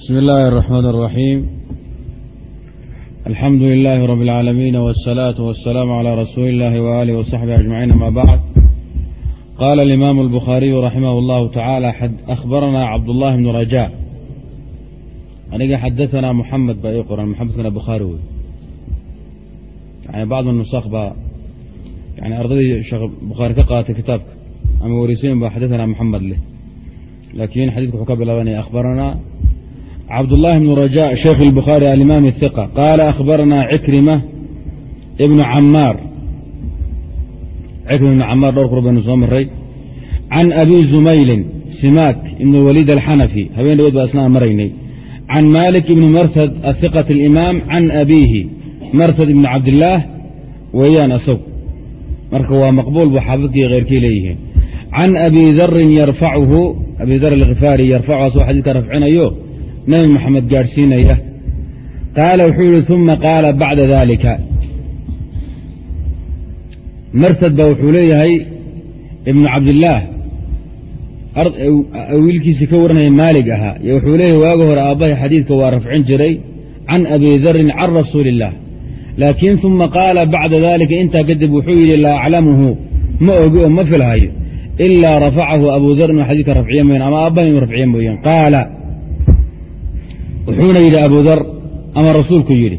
بسم الله الرحمن الرحيم الحمد لله رب العالمين والصلاة والسلام على رسول الله وآله وصحبه أجمعين ما بعد قال الإمام البخاري رحمه الله تعالى أخبرنا عبد الله بن رجاء aniga xadaثna mحamed baa ii qoran mxamedkana bukhaari wey yani bacd النusakh baa yani ardadii sheekh bukhaari ka qaatay kitaabka ama warisayin ba xadaثna mxamed leh laakiin xadidku wuxuu ka bilaabanaya akhbarana cabdالlahi بن رajاء sheikh الbخاري alimam الثقة qaala akhbarana cikrima ibn camaar cikrima ibn camaar dhowr kur baynu soo maray can abi zumaylin simaak ibn waliid alxanafi habeen dhawood baa isnaan maraynay can malik ibni marsad ahiqat alimaam can abiihi marsad ibni cabdillaah weeyaan asagu marka waa maqbuul buu xaafidkii kheyrkii leeyihiin can abi darin yarfacuhu abi dar alkhifaari yarfacuhu asagoo xadiidka rafcinayo nebi moxamed gaadhsiinaya qaala wuxuu yihi uma qaala bacda dalika marsad ba wuxuu leeyahay ibnu cabdillaah wiilkiisii ka waranaya maalig ahaa wuxuu leeyahy waagi hore aabbahay xadiidka waa rafcin jiray can abi darin can rasuuli illaah laakiin uma qaala bacda dalika intaa kadib wuxuu yidhi laa aclamuhu ma ogi oo ma filhayo ilaa rafacahu abu dar inuu xadiidka rafciye mooyan ama aabbahay inuu rafciye mooyaan qaala wuxuuna yidhi abu dar ama rasuulku yidhi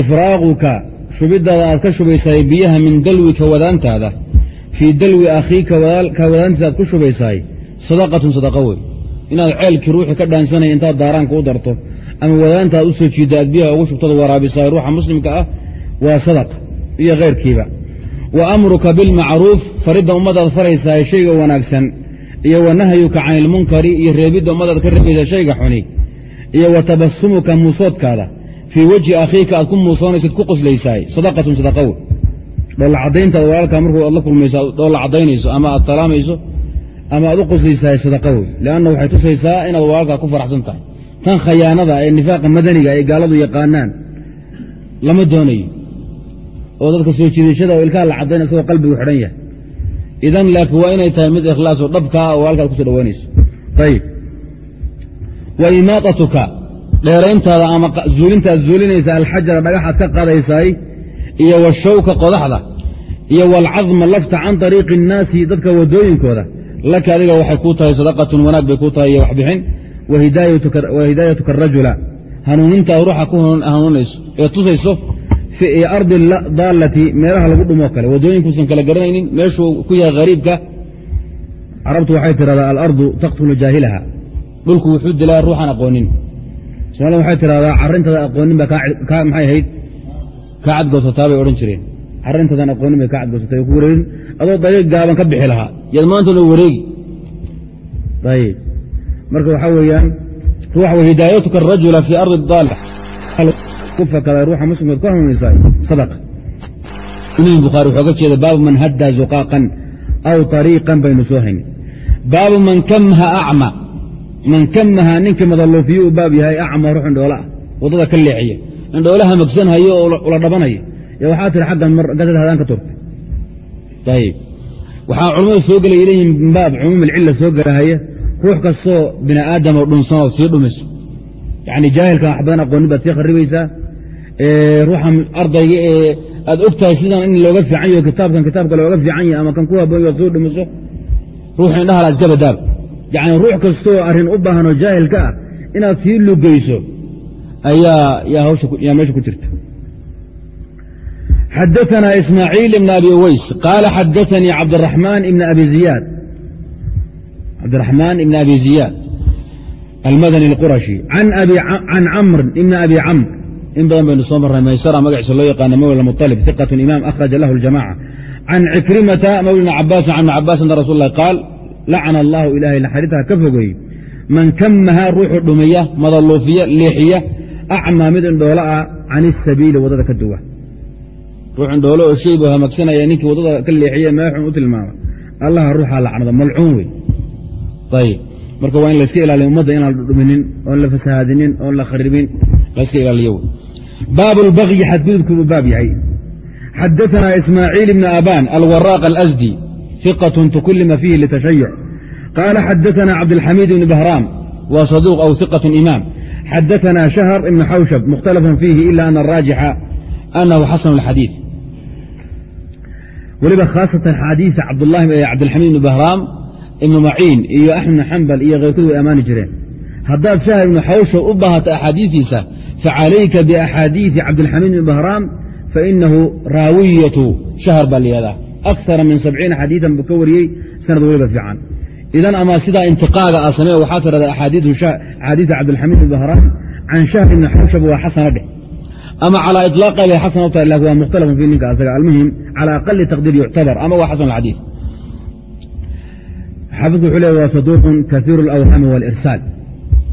ifraaquka shubidaada aad ka shubaysaay biyaha min dalwika wadaantaada fii dalwi akhiika ka wadaantiisa aad ku shubaysaay sadaqatun sadaqa wey inaad ceelkii ruuxii ka dhaansanaya intaad daaraanka u darto ama wadaanta aad u soo jiidda aad biyaha ugu shubtada waraabisaay ruuxa muslimka ah waa sadaqa iyo keyrkiiba wa amruka bilmacruuf faridda ummadaad faraysaay shayga wanaagsan iyo wa nahyuka can ilmunkari iyo reebidda ummadaad ka reebaysa shayga xuni iyo wa tabasumuka muusoodkaada fii wejhi akhiika aad ku muusoonaysid ku qoslaysaay sadaqatun sadaqa wey dhoolla caddayntaada walaalkaa markuu aad la kulmayso dhoolla caddaynayso ama aad salaamayso ama aad u qoslaysahay sadaqa wey lianna waxay tusaysaa inaad walaalkaa ku faraxsan tahay. Tan khayaanada ee nifaaqa madaniga ay gaaladu yaqaanaan lama doonayo. Oo dadka soo jiidashada oo ilkaha la caddayn isagoo qalbigu xidhan yahay. Idan laakiin waa inay tahay mid ikhlaasoo dhabkaa oo walaalkaad ku soo dhawaynayso. Ayib wa imaatatuka dheerayntaada ama zuulintaad zuulinaysa alxajara dhagaxaad ka qaadaysaay iyo washawka qodaxda iyo waalcadma lafta can ariiqi innaasi dadka wadooyinkooda laka adiga waxay kuu tahay sadaqatun wanaag bay kuu tahay iyo waxbixin wa hidaayatuka arajula hanuunintaad ruuxa ku hanuuninayso ee tusayso fii ardi daallati meelaha lagu dhumoo kale wadooyinkuusan kala garanaynin meeshuu ku yahay hariibka carabtu waxay tidhahdaa alardu taqtulu jaahilaha dhulku wuxuu dilaa ruuxaan aqoonin. Soomaalida waxay tidhahdaa carintada aqoonin baa maxay ahayd? Kaa cadgoosataa bay odhan jireen. Carintadan aqoonin bay kaa cadgoosatay ku wareerin adoo dariiq gaaban ka bixi lahaa. Yaad maanta loo wareegi. Ayib marka waxaa weeyaan ruuxa wa hidaayatuka arajula fii ardi daalla ku fakaday ruuxa muslimkood ku hanuunaysaa sadaqa. Imam bukhaari wuxuu ga jeeda baabu man haddaa zuqaaqan aw ariiqan baynu soo haynin baabu man kamaha acma man kamaha ninkii madalluufiyo u baab yahay acma ruux indhoola ah. Waddada ka leexiya. Indhoolaha magsanhayo oo ula dhabanaya. Y waxaa tiri xaggan mar gadad hadaan ka turtay ayib waxaa culamadu soo gelaya leeyihiin baab cumuum alcilla soo gelahaya ruux kastoo bini aadamoo dhunsanoo sii dhumiso yacni jaahilkan wax badan aqoonin baad sii kharibaysaa ruuxan ardayga ee aad og tahay sidan in looga fiican yaho kitaabkan kitaabka looga fiican yahay ama kan ku haboon yaad soo dhumiso. Ruux indhahala iska badaab yacni ruux kastoo arrin u baahanoo jaahilka ah inaad sii lugayso ayaa yaa meesha ku jirta xadaثna ismaaciil ibn abi uways qaala xadaثanii cabdiraxmaan ibn abi ziyaad cabdiraxmaan ibn abi ziyaad almadani اlqurashi can camr ibn abi camr in badan baynu soo marnay maysara magaciisa loo yaqaana mawla muطalib iqaة imaam akhraja lahu اljamaca can cikrimata mawla bn cabaasin can ibn cabaas ana rasul lah qaal lacana allahu ilahay naxariitaha ka fogeeye man kamaha ruuxu dhumiya madalluufiya leexiya acmaa mid indhoolo ah can isabiili waddada ka duwa ruux indhoolo oo shaybu hamagsanaya ninkii waddada ka leexiye meexun u tilmaama allaha ruuxaa lacnada malcuun wey ayib marka waa in layska ilaaliya ummadda inaan dhuminin oon la fasahaadinin oon la kharibin layska ilaaliyo. Wey baabu lbagyi xadgudubkii buu baab yahay. Xadaثanaa ismaaciil ibn aban alwaraaq alasdi ثiqaة tukulima fiihi litashayuc qaala xadaثana cabdاlxamiid ibn bahraam wa saduuq aw ثiqaة imaam xadaثna شhهر iبن xawshب مkhتلف فيhi إlا أن الراaجixa أنhu xasن الxadيiث weliba khاaصatan xadiiثa cabdالxamid بن بهrاam iبن maciin iyo أحmed بن xambل iyo keyrkood way amaani jireen haddaad شhهر iبن xawshب u baahato أxaadiiثiisa facalayka بأxaadiiثi cabdالxamid بن بهrاam fainahu raawiyaة شhهر baa lyahdaa akara min sabciina xadiidan buu ka wariyey sanad weliba fiican idan ama sidaa intiqaaga aa samey waxaa tidhahda axaadiida cabdilxamiid ibn can shahr ibni xawshab waa xasana dheh ama calaa iطlaaqay bay xasan u laakiin waa mukhtalafun fii ninka asaga almuhim calaa aqali taqdiir yuctabar ama waa xasan alxadiid xaafidku wuxuu leey waa saduuqun kaiiru alawhaami walirsaal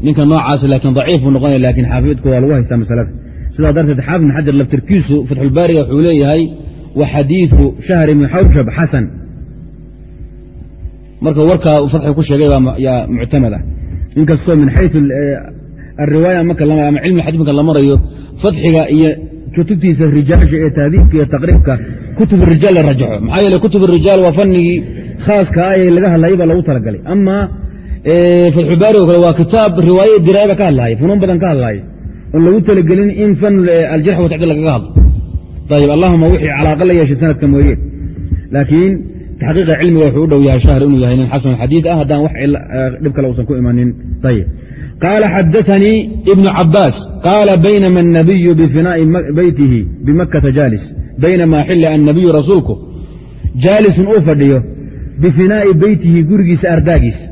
ninka noocaasi laakiin daciif buu noqonaya laakiin xaafidku waa lagu haystaa masalada sidaa darteed xaafid xajar laftirkiisu fatxulbaariga wuxuu leeyahay wa xadiiثu shahr ibni xawshab xasan. Marka warkaa fatxi ku sheegay yaa muctamad ah inkastoo min xayu ariwaaya ama cilmi xadii marka la marayo fatxiga iyo kutubtiisa rijaasha ee tahdiibka iyo taqriibka kutub rijaal la rajaxo. Maxaa yeele kutub rijaal waa fanigii khaaska ah ee laga hadlayay baa lagu talagalay. Ama fatxubaari oo kale waa kitaab riwaaye diraayaba ka hadlaaya funuun badan ka hadlaaya oon lagu talagelin in fan aljarx watacdiil lagaga hadlo ayib allahuma wixii calaaqa la yeeshay sanadka mooye laakiin taxqiiqa cilmiga wuxuu u dhow yahay shahr inuu yahay nin xasan xadiid ah haddaan wax dhib kale uusan ku imanin ayib qaala xadaanii ibnu cabaas qaala baynama الnabiyu bifinaa'i beytihi bimakata jaalis baynamaa xila annabiyu rasuulku jaalisun uu fadhiyo bifinaa'i beytihi gurigiisa ardaagiisa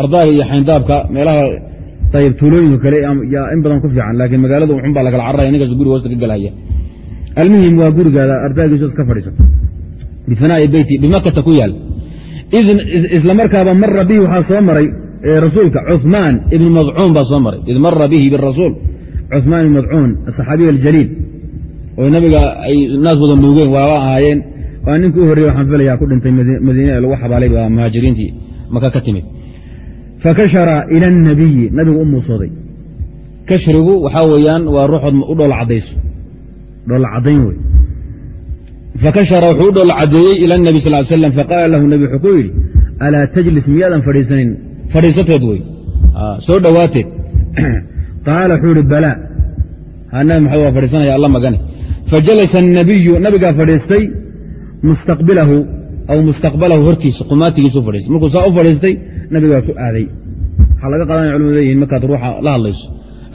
ardaaga iyo xayndaabka meelaha ayb tuulooyinka kale in badan ku fiican laakiin magaalada uxun baa lagala cararaya ninkaas guriga hoosta ka gelhaya almuhim waa gurigaada ardaagiisu iska fadhiisato bifinaa'i beyti bimakata ku yaal. Isla markaaba mara bihi waxaa soo maray rasuulka cumaan ibni madcuun baa soo maray. Id mara bihi birasuul. Cumaan ibn madcuun asaxaabiy aljaliil oo nabiga ay naas wada nuugeen waaba ahaayeen. Waa ninka u horreye waxaan filayaa ku dhintay madiine ee lagu xabaalay baa muhaajiriintii maka ka timid. Fakashara ila anabiyi nabigu u muursooday kashrigu waxaa weeyaan waa ruuxood u dhool caddayso dhoolcadayn fakashara wuxuu u dhoola cadeeyey ila nabi sal l slam faqaala lahu nebi wuxuu ku yidhi alaa tajlis miyaadan fadhiisanin? Fadhiisateed wey ah, soo dhowaateed qaala wuxuu ihi balaa ha nabi maxamed waa fadhiisanaya alla magane fajalasa anabiyu nabigaa fadhiistay mustaqbilahu aw mustaqbalahu hortiisa qumaatigiisuu fadhiistay. Markuu saa u fadhiistay nabigaa ku aaday. Waxaa laga qadanaya culimadu leeyihiin markaad ruuxa la hadlayso.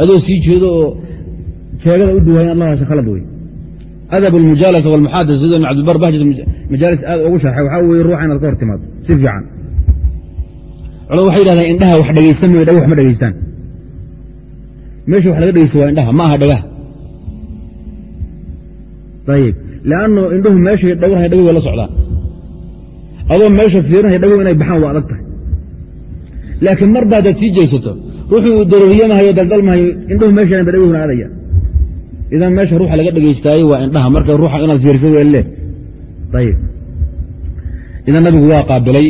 Adoo sii jeedo oo jeegada u duwaayan allahaasi khalad wey adab almujaalasa walmuxaadas sida ibn cabdilbar bahjat majaalis aad ugu sharxay waxaa weeye ruuxa inaad ka hor timaado si fiican culamadu waxay yidhahdeen indhaha wax dhegaystan mooye dhagah wax ma dhegaystaan meesha wax laga dhegeysto waa indhaha ma aha dhagaha ayib leanno indhuhu meeshay dhowrhay dhagah way la socdaan adoo meesha fiirinaya dhagow inay baxaan waa adag tahay laakiin mar ba hadaad sii jeysato ruuxuu daroriyamahayo daldalmahayo indhuhu meesha ba dhagahuna aadaya idan meesha ruuxa laga dhegaystaayey waa indhaha marka ruuxa inaad fiirso welle ayib idan nabigu waa qaabilay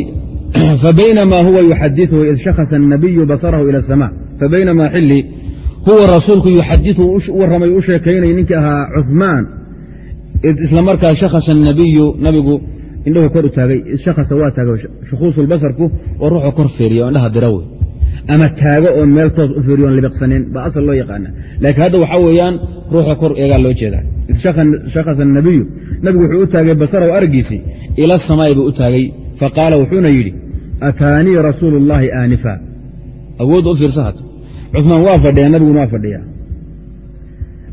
fabaynamaa huwa yuxadiثuhu id shakhasa الnabiyu basarahu ilى الsama fabaynamaa xili huwa rasuulku yuxadiثu u warramay u sheekaynay ninkii ahaa cuثmaan id isla markaa shakhasa الnabiyu nabigu indhahu kor u taagay shakhasa waa taagay shukhuusu lbasarku oo ruuxu kor feeriya o indhaha dira wey ama taago oon meel toos u fiiriyoon libiqsanin baa asal loo yaqaana. Laakiin hadda waxaa weeyaan ruuxa kor eegaa loo jeedaa. Shakasa nabiyu nabigu wuxuu u taagay basaraw argiisii ila samaai buu u taagay. Fa qaala wuxuuna yidhi ataanii rasuulu اllaahi aanifa. Awoodda u fiirsa cumaan waa fadhiya nabiguna waa fadhiyaa.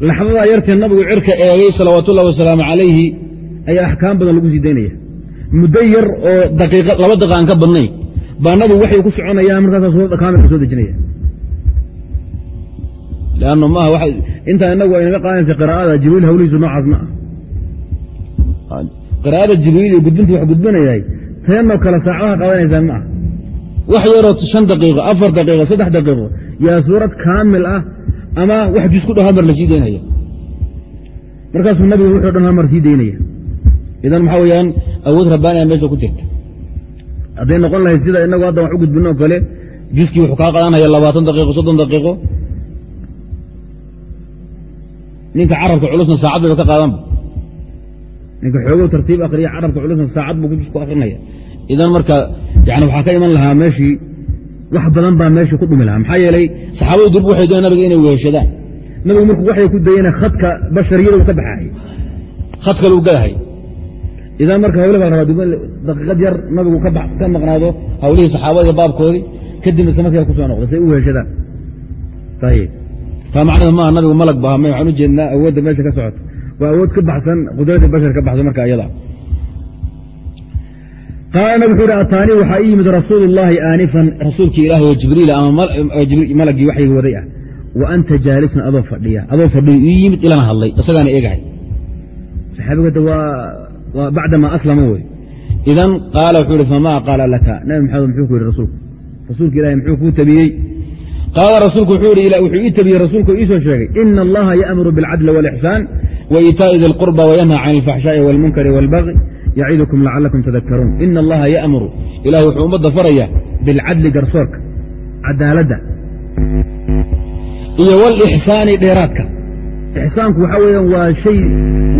Laxdadaa yartee nabigu cirka eegay salawaatullahi wasalaamu calayhi ayaa axkaam badan lagu sii daynaya. Muddo yar oo laba daqiiqaan ka badnayn baa nabigu waxay ku soconayaan markaasa suuradda kaamilka soo dejinaya. Lanno maaha intaa inagu aynaga qaadanaysa qiraa'ada jibriil hawlihiisu noocaas ma ah qiraa'ada jibriil iyo gudbintu wax gudbinayahay teenoo kale saacadaha qaadanaysaa ma ah wax yaroo shan daqiiqo afar daqiiqo saddex daqiiqo yaa suurad kaamil ah ama wax jus ku dhow hal mar la daynaya. Markaasuu nabigu wuxuu dhan hal mar sii daynaya. Idan maxaa weyaan awood rabbaaniya meesha ku jirta hadday noqon lahayd sida inagu hadda wax u gudbinoo kale juskii wuxuu kaa qadanaya labaatan daqiiqo soddon daqiiqo. Ninka carabka culusna saacad bayba ka qaadanba ninka xoogow tartiib akriya carabka culusna saacad buu jus ku akrinaya idan marka yani waxaa ka iman lahaa meeshii wax badan baa meesha ku dhumi lahaa. Maxaa yeelay saxaabadu durb waxay dooneen nabiga inay weheshadaan nabigu markuu waxay ku dayena khadka bashariyada uu ka baxahay khad kale uu idan marka hawle baa rabaa daqiiqad yar nabigu ka maqnaado hawlihii saxaabada baabkoodii kadib isla markaa ku soo noqday say u weheshadaan ayib taa macnada maaha nabigu malag baha may waxaan u jeednaa awoodda meesha ka socoto waa awood ka baxsan qudradii bashar ka baxsan marka iyada qaala nabig wuxuu hi ataani waxaa ii yimid rasuulu llaahi aanifan rasuulkii ilaahay oo jibriil ama malagii waxyiga waday ah. Wa anta jaalisun adoo fadhiya. Adoo fadhiyo ii yimid ilana hadlay isagaana eegahay. Saxaabigada waa bacdamaa aslama wey idan qaala wuxuu ihi famaa qaala laka nabi maxamed muxuu ku yidhi rasuulku rasuulka ilahay muxuu kuu tabiyey qaala rasuulku wuxuu wuxuu ii tabiyey rasuulku iisoo sheegay ina allaha yaamuru biاlcadli wاlixsaan waitaa'i di lqurba wayanha can alfaxshaaءi wاlmunkari wاlbagي yacidukum lacalakum tadakaruun ina allaha yaamuru ilahay wuxuu ummadda faraya bilcadli garsoorka cadaaladda iyo wlixsaani dheeraadka ixsaanku waxaa weeyaan waa shay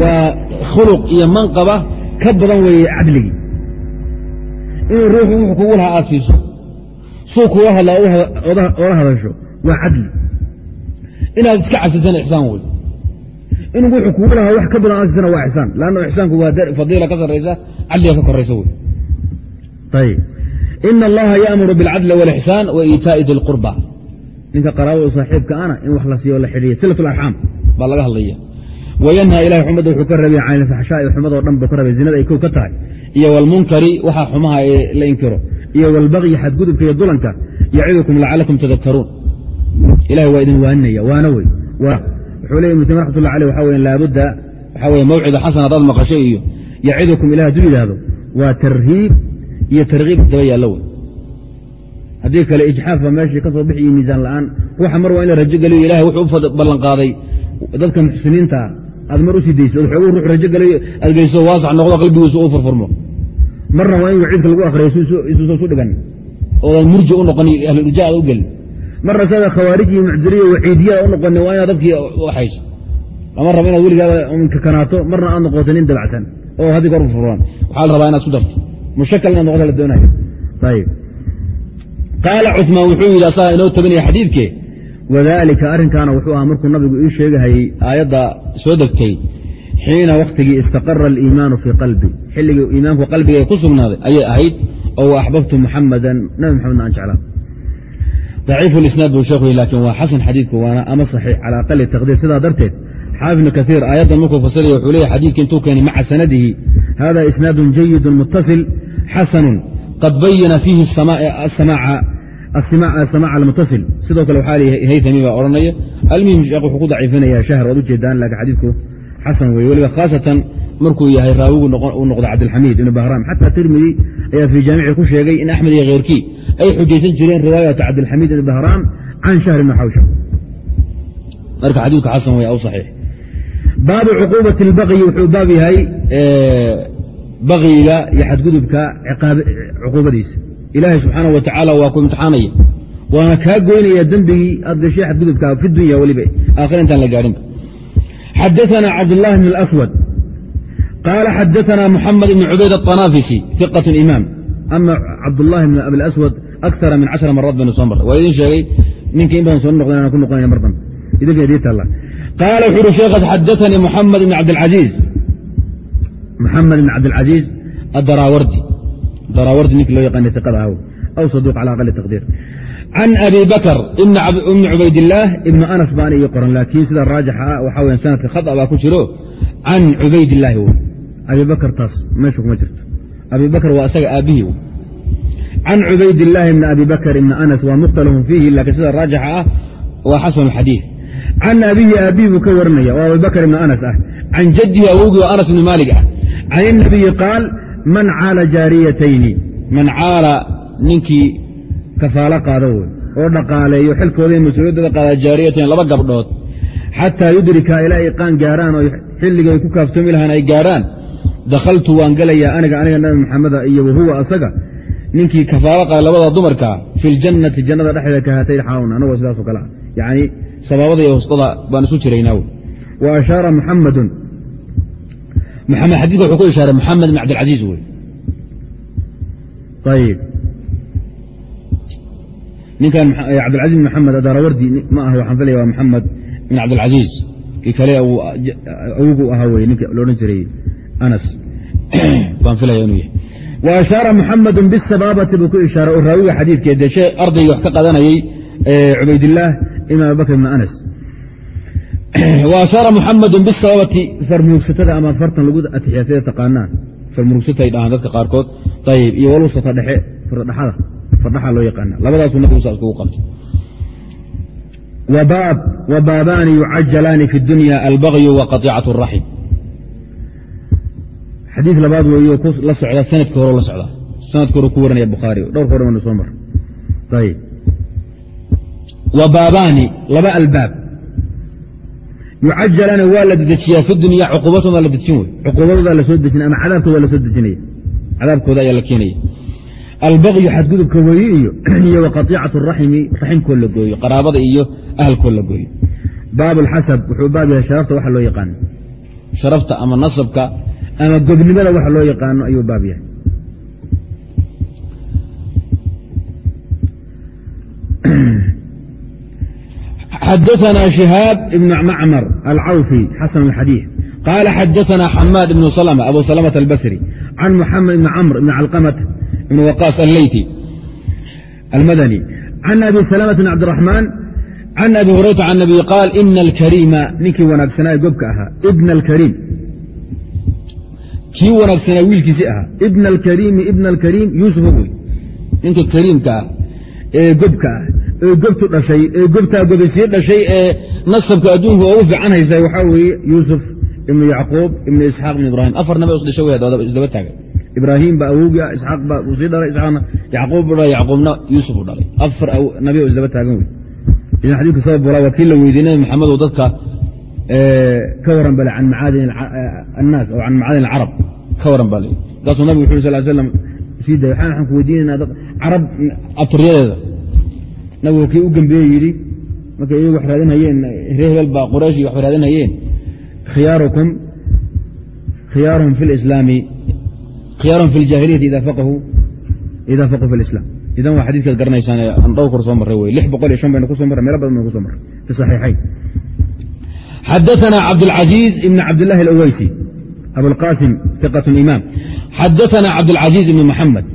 waa khuluq iyo manqaba ka badan weeye cadligii. Inuu ruuxu wuxuu kugu lahaa aad siiso suu kuga hadlaa oola hadasho waa cadli. Inaad iska cabsatana ixsaan wey inuu wuxuu kugu lahaa wax ka badan aad siisana waa ixsaan lanno ixsaanku waa fadiila ka sarraysa cadliga ka koraysa wey ayib ina allaha yaamuru biاlcadli wاlixsaan wa iitaa'i di lqurba ninka qaraabada saaxiibka ana in wax la siiyo la xidhiiya silat larxaam baa laga hadlaya. Wayanhaa ilahay xumadda wuxuu ka rabay can ilfaxshaa'i xumadoo dhan buu ka rabay zinada ay kow ka tahay iyo wاlmunkari waxa xumaha ee la inkiro. Iyo wاlbagyi xadgudubka iyo dulanka yacidukum lacalakum tadakaruun ilahay waa idin waaninaya waana wey wuxuu leey ibnu taymiya raxmatullah aleh waxa weya laabudda waxaa weye mawcida xasan haddaad maqasho iyo yacidukum ilah hadduu yidhaahdo waa tarhiib iyo tarkiib daba yaallo wey. Haddii kale ijxaaf meeshii ka bixi iyo miisaan la'aan. Ruuxa mar waa in la rajo geliyo ilahay wuxuu u ballan qaaday dadka muxsiniinta aad mar u od xoogu ruux rajo aad geyso waasax noqdo qalbigiisu u furfurmo. Marna waa in waciidka lagu akhriyo isuusan su dhigan oodan murji u noqon ahlurja aad u gelin. Marna sada khawaarij iyo muctiliya waciidiyada u noqoni waa inaad dadkii waxayso. Lama rabo inaad weligaaba kakanaato marna aad noqoto nin dabacsan oo haddii kor furfuran waxaa la rabaa inaad ku darto. Mushakal inaad noqoto la doonayo qaala cuثmaan wuxuu yidhi asagaa inoo tabinaya xadiidke wadaalika arrinkaana wuxuu ahaa markuu nabigu ii sheegahayey aayadda soo degtay xiina wakhtigii istaqara aliimaanu fii qalbi. Xilligii iimaanku qalbiga ku sugnaaday ayay ahayd oo axbabtu muxamadan nabi maxamedna aan jeclaa. Daciifu lisnaad buu sheekhu laakiin waa xasan xadiidku waana ama saxiix cala aqali taqdiir. Sidaa darteed xaafid ibnu kaiir aayaddan markuu fasiraya wuxuu leeyahy xadiidka intuu keenay maca sanadihi hada isnaadun jayidun muttasil xasanun qad bayana fiihi asamaaca almutasil sidoo kale waxaa leeyahay haytami baa odhanaya almuhim wuxuu ku daciifinaya shahr waad ujeedaan laakiin xadiidku xasan weye weliba khaasatan markuu yahay raawigu uu noqdo cabdilxamiid ibnu bahraam xataa tirmidi ayaa fii jaamici ku sheegay in axmed iyo kheyrkii ay xujaysan jireen riwaayata cabdilxamiid ibn bahraam can shahr ibni xawsha marka xadiidku xasan wey aw saxiix baabu cuquubati اlbaqyi wuxuu baab yahay bakyiga iyo xadgudubka cuquubadiisa ilaahay subxaana wa tacaala waa ku imtixaanaya waana kaa goynaya dembigii aad gashay xadgudubka fi dunya weliba aakhira intaan la gaadhinba xadaثna cabdالlahi bn اlaswad qaala xadaثna muxamed ibn cubayd aلطanaafisi iqaة imaam ama cabdالlahi bn abi اlaswad akara min cashara maraat baynu soo marray waa idin sheegay ninka in badan soo noqda inaan ku noqonayna mar dambe idinka idii taalla qaala wuxu uhi sheekhaas xadaثanii muxamed ibn cabdاlcaziiz muxamed ibn cabdاlcaziiz adaraawardi daraawardi ninki loo yaqaana iqada aw aw saduuq cala aqali taqdiir. Can abi bakr ibni cubaydillaah ibni anas baan ii qoran laakiin sida raajixa ah waxaa weya sanadka khada baa ku jiro can cubaydillaahi wey abi bakr taas meesha kuma jirto. Abi waa isaga aabbihii can cubaydillaahi ibni abi bakr ibni anas waa mukhtalafun fiihi laakiin sida raajixa ah waa xasan xadiid can abihi aabbihi buu ka warinaya oo abi bakr anas ah. Can jaddihi awowgii oo anas ibni maalig ah. Can inabiyi qaal man caala jaariyatayni. Man caala ninkii kafaalo qaado wey oo dhaqaaleeyo xilkooda mas'uuliyaddooda qaada jaariyatayn laba gabdhood xataa yudrika ilaa ay qaan gaaraan oo xilligay ku kaaftoomi lahaan ay gaarhaan dakhaltu waan gelayaa aniga aniga nabi maxameda iyo wahuwa asaga. Ninkii kafaalo qaada labada dumarkaa fi ljannati jannada dhexdeeda kahatay xaawun anagoo sidaasoo kale ah. Yacni sabaabada iyo hustada baan isu jiraynaa wey wa ashaara muxamadun xadiidka wuxuu ku ishaaray maxamed ibn cabdilcaziiz wey ayib ninkan cabdilcaziz bin maxamed adarawardi ma aha waxaan filaya waa maxamed bin cabdilcaziiz kii kale awogu ahaa wey ninka loodhan jiray anas. Baan filaya inuu yahay. Wa ashaara muxamedu bisabaabati buu ku ishaaray oo raawiga xadiidkee dee shee ardaygii wax ka qadanayey cubaydillaah ibn abibakr ibn anas ashaara muxamadu bisababati farmurugsatada ama fartan lagu atixya sida taqaanaan. Farmurugsatay dhahaan dadka qaarkood. Ayb iyo walba fatadhexe fardhaxada fardhaxa loo yaqaana. Labadaasuu nabigu sa iskugu qabtay. Wa baabaani yucajalaani fi dunya albagyu wa qaiicat raxim xadii labaad weeyo la socda sanadka hore la socda. Sanadka hore ku warinaya bukhaari dhowr hore wanu soo mar. Ab wa laba albaab yucajalaani waa la dedejiyaa fi dunya cuquubatooda la dejin wey cuquubadooda la soo dejinay ama cadaabkooda la soo dejinaya cadaabkooda ayaa la keenaya albagyu xadgudubka weeye iyo iyo wa qaطiicatu raximi raximkoo la gooyo qaraabada iyo ahalkoo la gooyo baab اlxasab wuxuu baab yahay sharafta waxa loo yaqaano sharafta ama nasabka ama gobnimada waxa loo yaqaano ayuu baab yahay xadaثna شihaab ibn macmar alcawfi xasan اxadiiث qaala xadaثna xamaad ibn slmة abu slmة albasri can muxamed ibn camr ibn calqamة ibn waqaas alleyti almadani can abi slmة bn cabdiraxmaan can abi hurayrata can nabiy qaal ina alkariima ninkii wanaagsanaa gobka ahaa ibna alkariim kii wanaagsanaa wiilkiisii ahaa ibna alkariimi ibna alkariim yuusufa wey ninka kariimka ah ee gobka ah ee gobtu dhashay ee gobtaa gobi sii dhashay ee nasabka adduunka ugu fiican haysa waxaa weeye yuusuf ibnu yacquub ibnu isxaaq ibnu ibrahim afar nabi isdhasha wey isdaba taaga ibraahim baa awowgi ah isxaaq baa uu sii dhalay isxaaqna yacquub buu dhalay yacquubna yuusuf uu dhalay. Afar nabi oo isdaba taagan wey idan xadiidka sabab walaa waa kii la weydiiyey nabi maxamed oo dadka ka waran bale can macaadin annaas oo can macaadin alcarab ka waran bale. Markaasuu nabigu wuxu sal slam sii day waxaan ku weydiinayna carab abtiryadeeda nabigu kii u gembeeye yidhi markay iyagu wax raadinhayeen reer hebel baa quraysh iyo wax raadinhayeen khiyaarukum khiyaaruhum fi lislaami khiyaaruhum fi اljaahiliyati ida faqahuu ida faquu fi اlislam idan waa xadidkaad garanaysaan aan dhowr kor soo marray wey lix boqol iyo shan baynu ku soo marray meelo badan baynu ku soo marray fi saxiixayn xadaثna cabdاlcaزiiz ibn cabdillahi alaweysi abulqasim iqat imaam xadaثna cabdاlcaزiiz ibn muxamed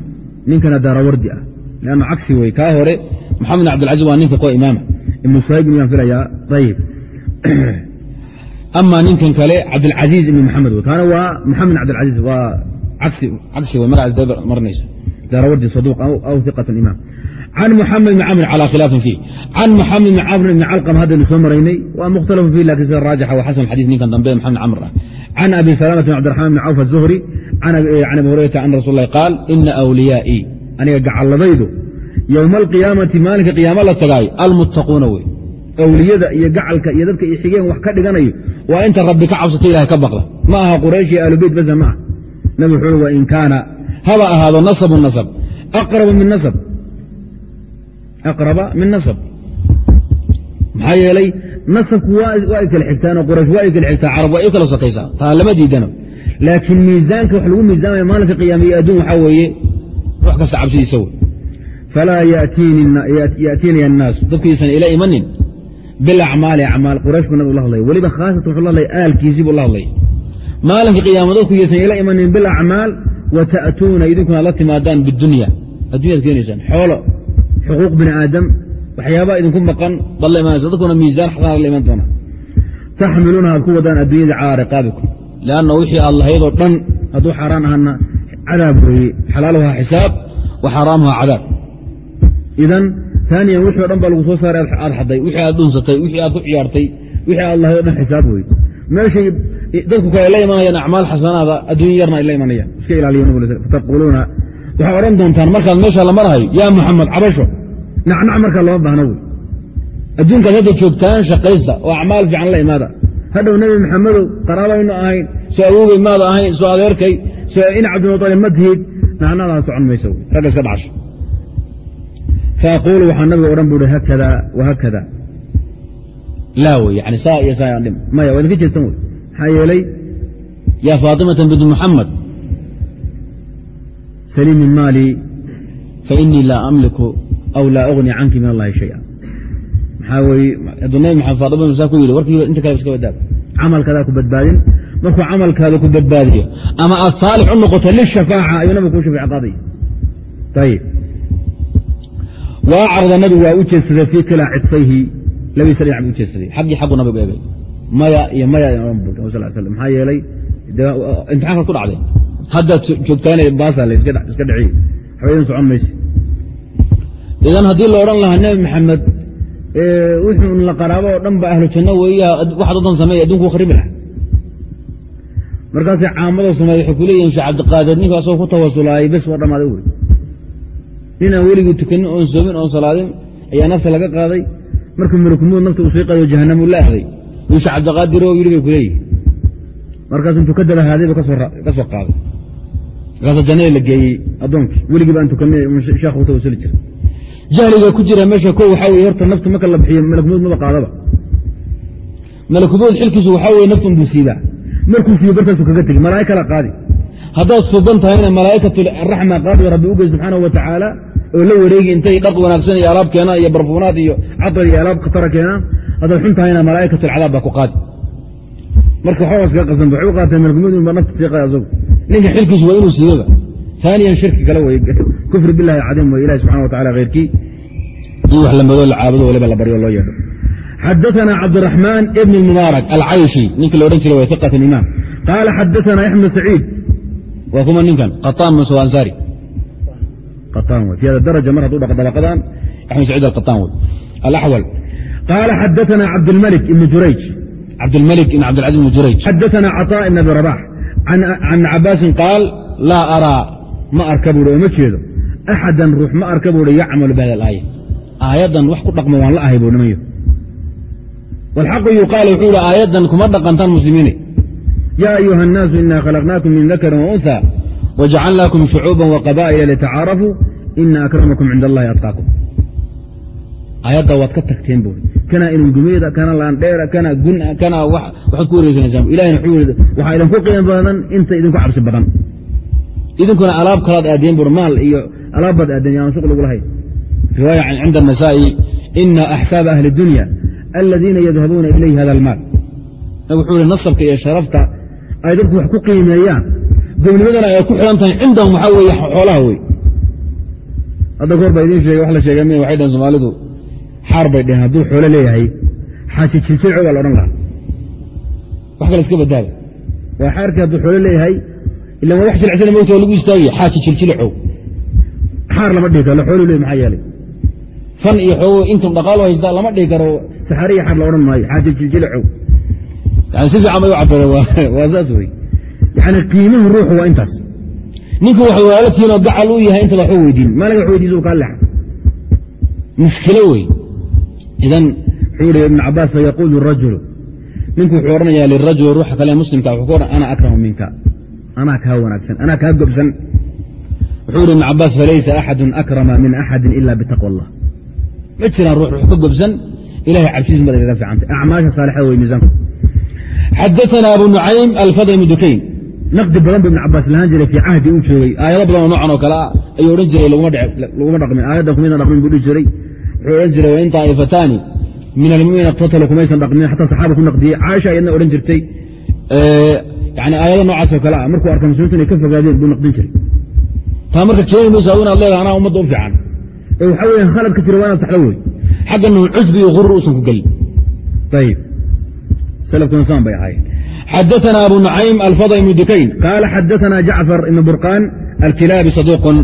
ninkana daarawardi ah lanna cagsi wey kaa hore maxamed bn abdilcaziz waa ninka kuwa imaama ibnu suhayb bn yaan filayaa ayib ama ninkan kale cabdilcaziiz ibn maxamed kaana waa maxamed cabdilcaziiz waa cagsi wey magacaas daba marinaysa. Daarawardi saduuq aw iqat imaam. Can muxamed bn camr calى khilaafin fiih. Can muxamed bn camr bn calqam haddaynu soo maraynay waa mukhtalafun fiih laakiin sida raajixa wa xasan xadiis ninkan dambe maxamed camr ah. Can abi salamata bn cabdiraxmaan bn cawf aلzuhri can abi hurayrata ana rasul lahi qaal ina awliyaa'ii aniga gacaladaydu yowma alqiyaamati maalinka qiyaamo la tagaay almuttaquuna wey. Awliyada iyo gacalka iyo dadka i xigeen wax ka dhiganayo waa inta rabbi ka cabsato ilahay ka baqda. Ma aha quraysh iyo aalubeyt basa ma ah. Nabi wuxuu ui wain kaana haba ahaado nasabu nasab aqraba min nasab maxaa yeelay nasabku waa ay kala xigtaanoo quraysh waa ay kala xigtaa carab waa ay kala sokaysaa taa lama diidano. Laakiin miisaanka wax lagu miisaamaya maalinka qiyaama iyo adduun waxaa weeye wax kasta cabsidiisa wey falaa yaatiinaya annaasu dadkiisan ila imanin. Bilacmaali acmaal. Quraysh buu nabigu la hadlaya weliba khaasatan wuxuu la hadlaya aalkiisii buu la hadlaya maalinka qiyaama dadku yaysan ila imanin bilacmaal wa ta'tuuna idinkuna la timaadaan bidunya addunyad keenaysaan xoolo xuquuq bini aadam waxyaabaa idinku maqan baad la imanaysa dadkuna miisaan xasana la iman doona taxmiluuna aad ku wadaan addunyada calaa riqaabikum lianna wixii aad lahaydoo dhan hadduu xaaraan ahana cadaab weeye. Xalaaluhaa xisaab wa xaaraamuhaa cadaab idan aaniyan wixii o dhan baa lagu soo saaray aad xaday wixii aad dhunsatay wixii aad ku ciyaartay wixii aad lahayd o dhan xisaab wey meeshay dadku kale la imanayaan acmaal xasanaada adduunya yarna ay la imanayaan. Iska ilaaliyafataquluuna waxaa odhan doontaan markaad meesha la marahayo yaa muxamed cabasho nacnac markaa looma baahno wey. Adduunkaad hadda joogtaan shaqaysta oo acmaal fiican la imaada. Hadhow nebi maxamedow qaraabaynu ahayn soo awogey maada ahayn soo adeerkay soo in cabdilmualib ma tihid nacnadaa socon mayso. Ragga iska dhacasho faaquulu waxaa nabiga odhan buuhi haakada wahaakada laa wey yani saa iyo saa dhim maya waa idinka jeedsan wey maxaa yeelay yaa faatimata bint muxamed saliim min maali fainii laa amliku aw laa ugni canki min allahi shaya maxaa weye hadduu nabi maxamed faadima musaa ku yidhi warkii inta kale iska badaab camalkaadaa ku badbaadin markuu camalkaada ku badbaadiyo ama aad saalix u noqoto lishafaaca ayuu nabigu kuu shafeec ayib wa acrada nabigu waa u jeedsaday fii kilaa cidfayhi. Labadiisa dhinac buu u jeedsaday xaggii xaggu nabigu eegay. Maya iyo maya maxaa yeelay imtixaankaad ku dhacday. Haddaad joogtaana baasale iska dhiciy waxba idin socon mayse. Idan haddii la odhan lahaa nebi maxamed wuxuu la qaraabo oo dhan ba ahlu janno weeya waxaad wadan sameeya addunkuu kharibi laha markaasay caamadoo sameey waxay ku leeyihiin sheekh cabdiqaadir ninka asagoo ku tawasulaayay bes waa dhammaaday wuri nin aan weligii tukanin oon soomin oon salaadin ayaa nafta laga qaaday. Markii murugmuud nafta uu sii qaado jahannamu la ahday. Yuu sheekh cabdiqaadir oo yidhi bay ku leeyihiin markaas intuu ka dabahaadayba ka soo qaaday. Markaasa jannada la geeyey addoonkii weligii baan tukanay sheekh u tawasuli jira jahliga ku jira meesha ko waxaa weye horta naftu marka la bixiyo malakmood maba qaadaba. Malakmood xilkiisu waxaa weye naftu unbuu siibaa. Markuu siibo bartaasu kaga tegi malaa'ig kala qaadi haddaad suuban tahayna malaa'ikatu raxma qaadi rabbi ugey subxaanahu wa tacaala oo la wareegi intay dhaq wanaagsan iyo alaab keenaan iyo barfuunaad iyo cadar iyo alaab khatara keenaan haddaad xun tahayna malaa'ikatu alcadaab baa ku qaadi marka waxba iskaga qasanba waxay u qaateen malakmood unba nafta sii qaadi asagu ninka xilkiisu waa inuu siibaba ثانيا shirki kale wey kufri bilahi cadiim wey ilahi subxana wa tacala khayrkii in wax la madoo la caabudo waliba la baryo loo yeedho xadaثna cabdالرaحmaan ibn الmubaarak alcayشhi ninki la odhan jiray wa iqaة imaam qaala xadaثna yaxmed saciid waa kuma ninkan ataan muse ansaari daraja mar hadduu dhaqdabaqadan axmed saciid alqataan wey alaxwal qaala xadaana cabdilmalik ibni jurayj cabdilmalik ibn cabdilcaziz ibni jurayj xadaana caطaa ibn abi rabax can cabaasin qaal laa araa ma arka buuhi oo ma jeedo axadan ruux ma arka buuhi yacmalu bihada alaaya aayaddan wax ku dhaqmo waan la ahay buu nimanyo walxaqu yuqaal wuxuu ihi aayaddan kuma dhaqantaan muslimiine ya ayuha الnaasu ina khalaqnaakum min dakari waunha wjacalnaakum shucuuba waqaba'ila litacaarafuu ina akramakum cind allahi atqaakum aayadda waad ka tagteen buui kana inun gumeeda kana laandheera kana guna kana waxaad ku wareysanaysaan ilahina waxaa idinku qiimo badan inta idinku cabsi badan idinkuna alaab kalaad aadeen buui maal iyo alaabbaad aadeen yo suq lagu lahayn riwaaya cinda anasaa'i ina axsaaba ahli dunya aladiina yadhabuuna ilayhi hada almaal wuxuu ihi nasabka iyo sharafta ay dadku wax ku qiimeeyaan. Gobnimadana ay ku xidhan tahay cindahum waxaa weeye xoolaha wey hadda goor baa idiin sheegay wax la sheegay mi waxay dhaheen soomaalidu xaar bay dheheen hadduu xoolo leeyahay xaaji jiljilco baa la odhan lahaa. Wax kale iska badaaba waa xaarkii hadduu xoolo leeyahay ila waa wax jilcsana mogta lagu istaagaya xaaji jiljilcow xaar lama dhihi karo la xoolo leey maxaa yeelay? Fan iyo xoogo intum dhaqaalo haystaa lama dhihi karo saxariya xaar la odhan maayo xaaji jiljilcow si fiican bay u cabare waa saas wey yani qiimuhu ruuxu waa intaas. Ninku wax waalatiinoo gacal u yahay intaad waxba weydiin. Maaliga wax weydiisa u kaa leexa mushkilo wey idan wuxuu ihi ibn cabaas fayaquulu rajulu. Ninku wuxuu odhanayaa lirajuli ruuxa kale muslimka. Wuxuu ku odhan ana akramu minka. Anaa kaa wanaagsan anaa kaa gobsan. Wuxuu ihi ibn cabaas falaysa axadu akrama min axadi ila bitaqwa allah ma jiraan ruux wax ka gobsan ilahay cabsidiis mad igaga fiicantay acmaasha saalixada wey miisaanku xadaana abu nucaym alfadl ibnu dukayn naqdi badan bu ibn cabaas lahaan jiray fii cahdi uu joogay aayado badan oo noocan oo kale ah ayuu odhan jiray laguma dhaqmin aayaddan kumaysan dhaqmin buu dhihi jiray wuxuu odhan jiray wain taa'ifataani min almu'miniina iqtatalu kumaysan dhaqmin xataa saxaaba ku naqdiyey caaisha ayadna odhan jirtay yani aayado noocaas oo kale ah markuu arka muslimiintu inay ka fogaadeen buu naqdin jiray taa marka keeni mayso adu inaad anaa ummadda u fiican ee waxaa weya khaladka jira waa inaad saxdo wey xaggana cujbi iyo gurur uusan ku gelin ayib slafkuna saan bay ahaayeen xadaثna abu nucaym alfadl ibn dukayn qaala xadaثna jacfar ibn burqan alkilaabi saduuqun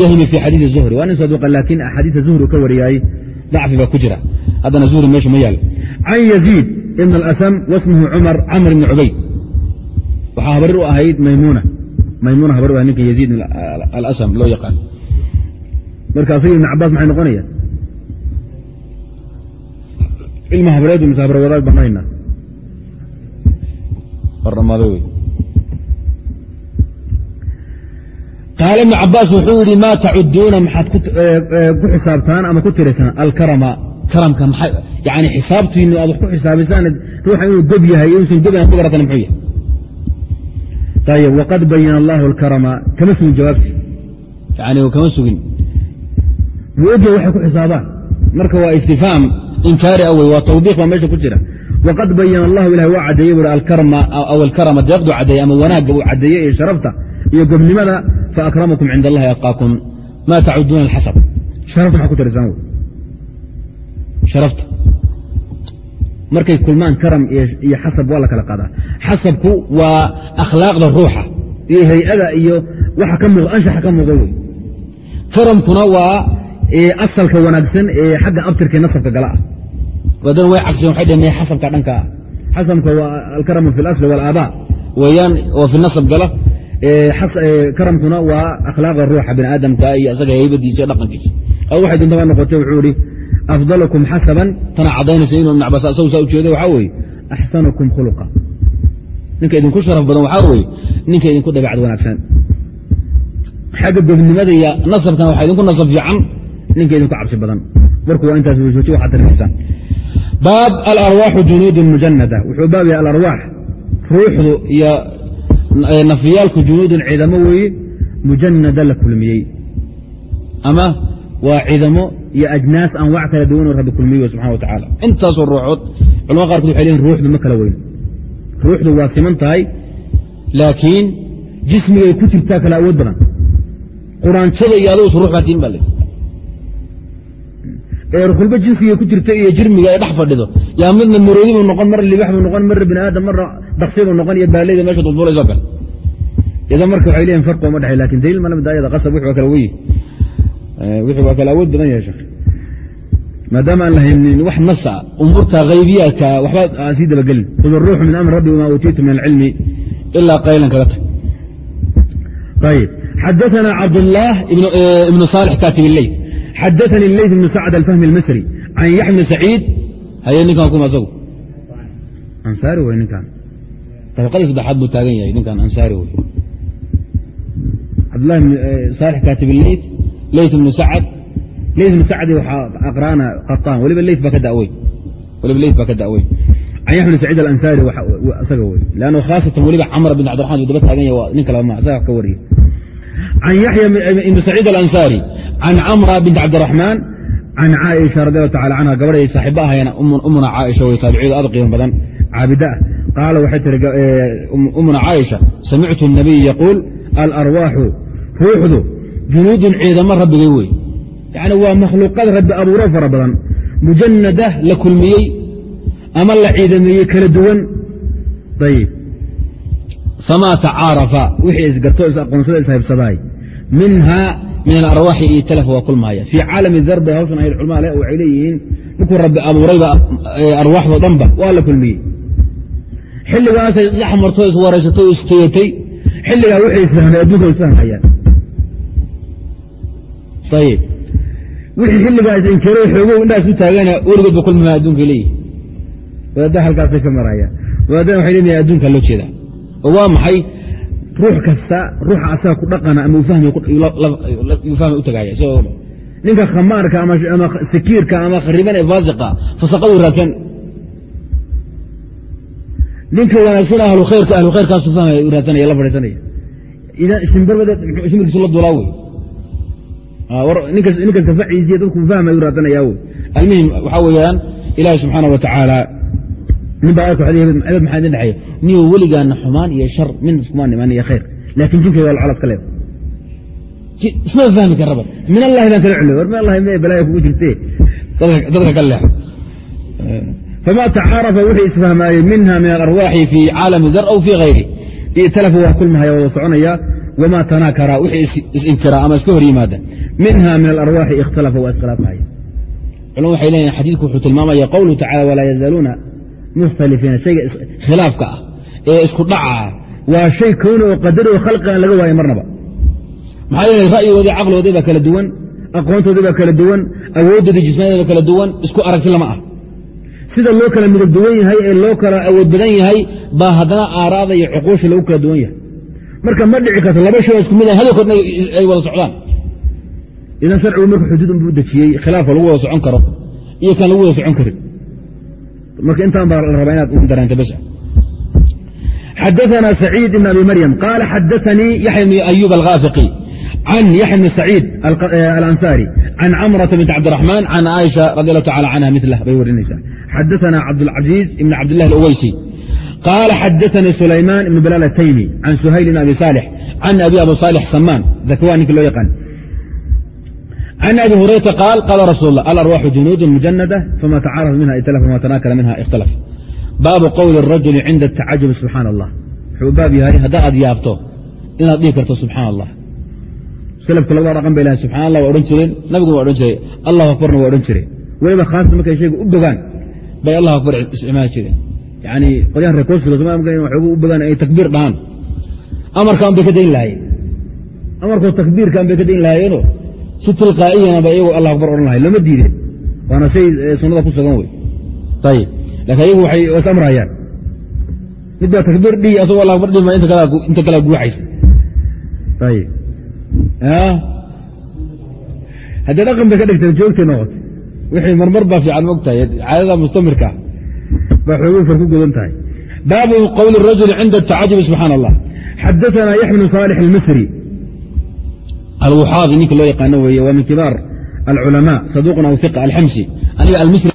yahmi fi xadiiثi zuhri waa nin saduuqa laakin axaadiisa zuhri ka wariyaayey dacfi baa ku jira haddana zuhri meesha ma yaal can yaziid ibn alasam wasmhu cumar camr ibn cubayd waxaa habarir u ahayd maymuna maymuna habar u ahayd ninka yaziid alasam loo yaqaan marka asagi ibn cabaas maxay noqonaya ilma habreedu mise habar wadaag qaala ibnu cabaas wuxuu yidhi maa tacuduuna maxaad ku xisaabtaan ama ku tiraysaan alkarama karamka yani xisaabtiinu aad wax ku xisaabaysaan ruuxa inuu gob yahay inuusan gob ku garatan muxuu yahay ayb waqad bayana allahu alkarama kama sugin jawaabti yani kama sugin wuu ogyahay waxay ku xisaabaan marka waa istifhaam inkaari awey waa tawbiiq baa meesha ku jira waqad bayana allahu ilahi waa caddeeyey buui alkarma aw alkarama deeqdu caddeeyey ama wanaagga uu caddeeyey iyo sharafta iyo gobnimada faakramakum cinda allahi atqaakum ma tacuduuna alxasab sharafta maxaa ku tirisaan wey sharafta markay kulmaan karam iyo xasab waa la kala qaadaa xasabku waa akhlaaqda ruuxa iyo hay'ada iyo anshaxa ka muuqda wey karamkuna waa asalka wanaagsan ee xagga abtirka nasabka gala ah wadan way cagsiyen waxay dhaheen xasabka dhanka. Ah xasabka waa alkaramu fi alasli walaabaa weeyaan oo fi nasab gala. Karamkuna waa akhlaaqda ruuxa bini aadamka iyo isaga haybadiisa iyo dhaqankiisa waxay dontaba noqotay wuxuu ihi afdalkum xasaban tana cadaynaysa inuu ibn cabaas asagu saa ujeeda waxaa weeye axsanukum khuluqa. Ninka idinku sharaf badan waxaa weeye ninka idinku dabacad wanaagsan. Xagga gobnimada iyo nasabkana waxaa idinku nasab fiican ninka idinku cabsi badan. Marku waa intaas wjooji waxaad tarinaysaan baab alarwaaxu junuudun mujanada wuxuu baab yahay alarwaax ruuxdu iyo nafyaalku junuudun ciidamo weeye mujanada la kulmiyey. Ama waa ciidamo iyo ajnaas anwac kala duwanoo rabbi kulmiye subxana wa tacaala. Intaasoo ruuxood culamada qarkood waxay leeyihiin ruuxdu ma kala weyn ruuxdu waa siman tahay laakiin jismigay ku jirtaa kala awood badan. Quraanjada iyo adugus ruux baatiin baa le ee rukulba jinsiga ku jirta iyo jirmiga ay dhex fadhido. Yaa midna maroodi noqon mar libax buu noqon marna biniaadam marna dhaksay buu noqon iyo baaleyda meesha duldulayso kale idan marka waxay leeyihiin farqi uma dhexey laakiin daliil malami daayada qasab wixi waa kala wey wixii waa awood badan yahay maadaama aan la wax nasa umuurta haybiyaadka waxba aan sii dabagelin qul iruuxu min amri rabbi wama uutiitu min alcilmi ilaa qaylan kaga tag. Ayb xadaana cabdاllaah ibnu saalix katib iley xadaثnي الleyt بn sacd alfahmi اlmasri can yaxya bn saciid haye ninkan kuma asagu ansaari wey ninkan طabaqadii saddexaad buu taagan yahay ninkan ansaari wey cabdالlah صالح katib الleyt leyt bn sacd leyt bn sacdi waxaa aqraana qaطaan waliba leyt baa ka dawey waliba leyt baa ka da'wey can yaxya bn saciid alansaari isaga wey lannu khaasatan weliba camr bin cabdiraxman uu daba taagan yahay waa nin kale ma isaga ka wariye can yaxya ibn saciid alansaari can camra bint cabdiraxmaan can caaisha radi allahu tacala canha gabadhay saaxiiba ahayeen umuna caaisha way taabiciyadu aad qiimo badan caabida ah qaala waxay tiri umuna caaisha samictu الnabiy yaquul alarwaaxu ruuxdu junuudun ciidamo rabbigay wey yani waa makhluuqaad rabbi abuuro fara badan mujanada la kulmiyey ama la ciidameeyey kala duwan ayb famaa tacaarafa wixii isgarto is-aqoonsada ishaybsadaay minha min alarwaaxi iyo talafa waa kulmaaya fii caalami darbe hawshan ay culmaa le waxay leeyihiin ninkuu rabbi abuurayba arwaaxdo dhanba waa la kulmiyey xilligaasay isdhex marto iswaraysatay o isteyatay xilligaa wixii isfahmay adduunka isfahmayaan ayib wixii xilligaa is inkiray xoogow indhaas u taagana weligood ba kulmima addunkay leeyihi wadaada halkaasay ka marayaan wadaadana waxay leeyihiin adduunka loo jeedaa oo waa maxay? Ruux kasta ruuxa asaga ku dhaqana ama fahmi u tagaaya ninka khamaarka ama sakiirka ama khariban ee faasiqa fasaqadu raadsan. Ninka wanaagsan ahlu khayrka ahlu khayrkaasu fahmaya raadsanaya la fadhiisanaya idan shimbirbadeed shimbirkiisu la duulaa wey? Ninka safaciisiya dadku fahmayu raadsanaya wey. Almuhim waxaa weeyaan ilaahi subxaana wa tacaala nin baa cedad maxaa idin dhexeeya niyo weligaana xumaan iyo shar min iskumaa niman iyo khayr laakin jinkayga waa lacolaad ka leeda isma fahmi karaba min allahi baan kala celiy war min allahi me balaaya kugu jirte dadka ka leex fama tacaarafa wixii isfahmaayey minha min alarwaaxi fii caalami dar aw fii hayri italafa waa kulmahaya wada soconaya wama tanaakara wixii isinkira ama iska hor yimaada minha min alarwaaxi ikhtalafa waa iskhilaafmaya culama waxay leeyihiin xadiidku wuxuu tilmaamaya qowluhu tacala walaa yazaaluuna mukhtalifiina shayga khilaafka ah ee isku dhaca ah waa shay kowni oo qadari oo khalqi aan laga waayo marnaba. Maxaa yeelay ra'yigoodii caqligoodii baa kala duwan aqoontoodii baa kala duwan awooddoodii jismadeeda baa kala duwan isku aragti lama ah. Sida loo kala midab duwan yahay ee loo kala awood badan yahay baa haddana aaraada iyo cuquusha lagu kala duwan yahay. Marka ma dhici karto laba shay oo isku mid ah hadalkoodna ay wada socdaan. Idan sharcigu marka xuduud unbuu dejiyey khilaafka lagu wada socon karo iyo kaan lagu wada socon karin marka intaan baa la rabaa inaad ugu daraanta bas xadaana saciid ibn abi maryam qaala xadaanii yaxya bn ayub alkhaafiqi can yaxya bn saciid eh, alansaari can camrata bint cabdiraxmaan can caaisha radi allahu tacala canha milah bay warinaysaa. Xadaana cabdlcaziiz ibn cabdilah aloweysi qaala xadaanii sulaymaan ibn bilal ataymi can suhayl ibn abi saalix can abi abu saalix samaan dakwan ninki loo yaqaan can abi hurayrata qaal qaala rasuul lah alarwaaxu junuudun mujanada fama tacaarafa minha italaf wama tanaakala minha ikhtalaf baabu qowli الrajuli cinda atacajubi subxaana allah wuxuu baab yahay haddaa aad yaabto inaad dhihi karto subxaana allah salafku labada dhaqan bay lahay subxana allah waa odhan jireen nabiguna waa odhan jiray allahu akbarna waa odhan jireen weliba khaasatan markay shayga u bogaan bay allahu akbar isticmaali jireen yani qolyahan reer koosiga somalia waxoogu u bogaan ay takbiir dhahaan amarkaan bay ka dayn lahaayeen amarkoo takbiirkaan bay ka dayn lahaayeenoo si tilqaa'iyanaba iyagu allah akbar odhan lahay lama diideen waana say e, sunnada ku sugan wey. Ayib laakiin iyagu waxay is amrayaan. Mid baa takbiir dhihi asagoo allah akbar dhihi ma inta kalaa guuxaysa. Ayib haddee dhaqan bay ka dhigteen joogtay noqotay. Wixii marmar baa fiican ma og caadada mustamirka ah baa xoogay far ku gudan tahay. Baabu qowli rajuli cinda atacajub subxaan allah xadaanaa yaxminu saalix almasri alwuxaadi ninka loo yaqaano weeye waa min kibaar alculamaa saduuqun aw iqa alximsi aniga almisri.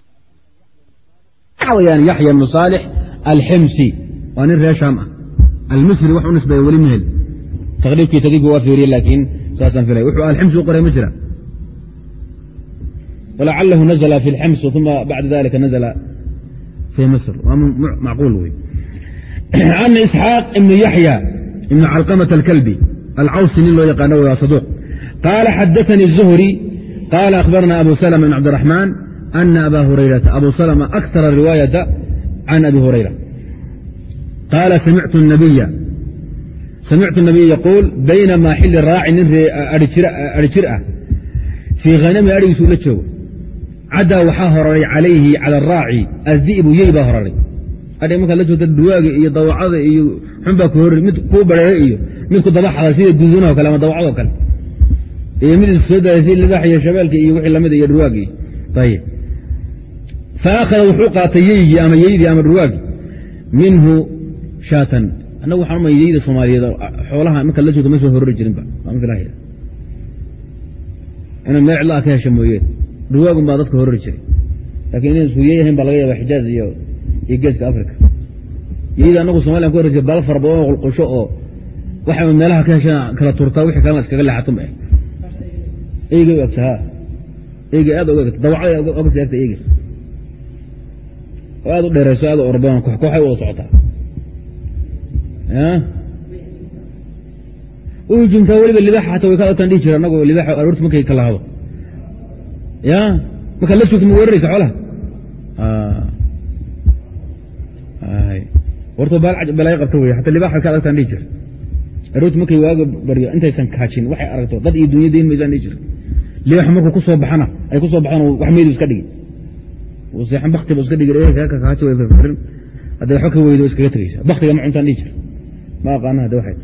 Weyaan yaxya bnu saalix alximsi waa nin reer shaam ah. Almisri wax u nisbeeya weli mehel. Taqriibkii tadiibku waa fiiriye laakiin saasaan filay wuxuu alximsi u qoray ma jira. Walacalahu nazla fi اlximsi uma bacda dalika nazla fi misr. Waa macquul wey can isxaaq ibni yaxya ibni calqamata alkalbi. Alcawsi nin loo yaqaano waa saduuq qaala xadaanii الzuhri qaala akhbarna abu salma bn cabdiraxmaan ana aba hurayrata abu salma aktara riwaayata can abi hurayra qaala samictu الnabiya samictu الnabiy yaquul baynamaa xili raaci nin ari jir ah fii hanami adhigiisuu la joogo caddaa waxaa horaray calayhi cala araaci addi'bu yey baa horaray adhig markaad la joogta duwaaga iyo dawacada iyo xunbaa ku horri mid kuu bareeray iyo mid ku dabaxada sida guduunaho kale ama dawacadoo kale iyo mid issoo daaya si libaax iyo shabeelka iyo wixii lamida iyo dhurwaagii ayib fa akhada wuxuu qaatay yeygii ama yeydii ama dhurwaagii minhu shaatan. Annagu waxaan umay yeyda soomaaliyeed xoolaha markaad la joogto ma soo horori jirinba. Ama filahaya inaad meel cidla ka hesha mooyeen dhurwaagun baa dadka horori jiray. Lakiin inay isku yey ahayn baa laga yaaba xijaaz iyo iyo geeska africa yeyda annagu somaliyan ku horri jira bal fara badan oo qulqusho oo waxay meelaha ka heshana kala turtaa wixii kalena iskaga leexatan ba eygay u egta ha eygay aad uga egta dawacday oga sii egta eygay oo aad u dheerayso aad u orbadan kooxkooxay wada socotaa. U hujumtaa weliba libaaxa xataa way ka adagtaan dhihi jira annagoo libaaxa aroorta markay ka ya markaad la joogto ma weeraraysa xoolaha? Warto balaayo qabta wey xataa libaaxa way ka adagtaan dhihi jira aroorta markay waaga baryo intaysan kaajin waxay aragto dad iyo dunya dayn maysaan dhihi jira libaaxa markuu ku baxana ay ku soo baxaan meydu iska dhigi seexan baktiba iska dhigi kaka kaaji way firfirin hadday waxba ka weydo iskaga tegeysa baktiga ma cuntaan dhihi jira. Ma aqaana hadda waxay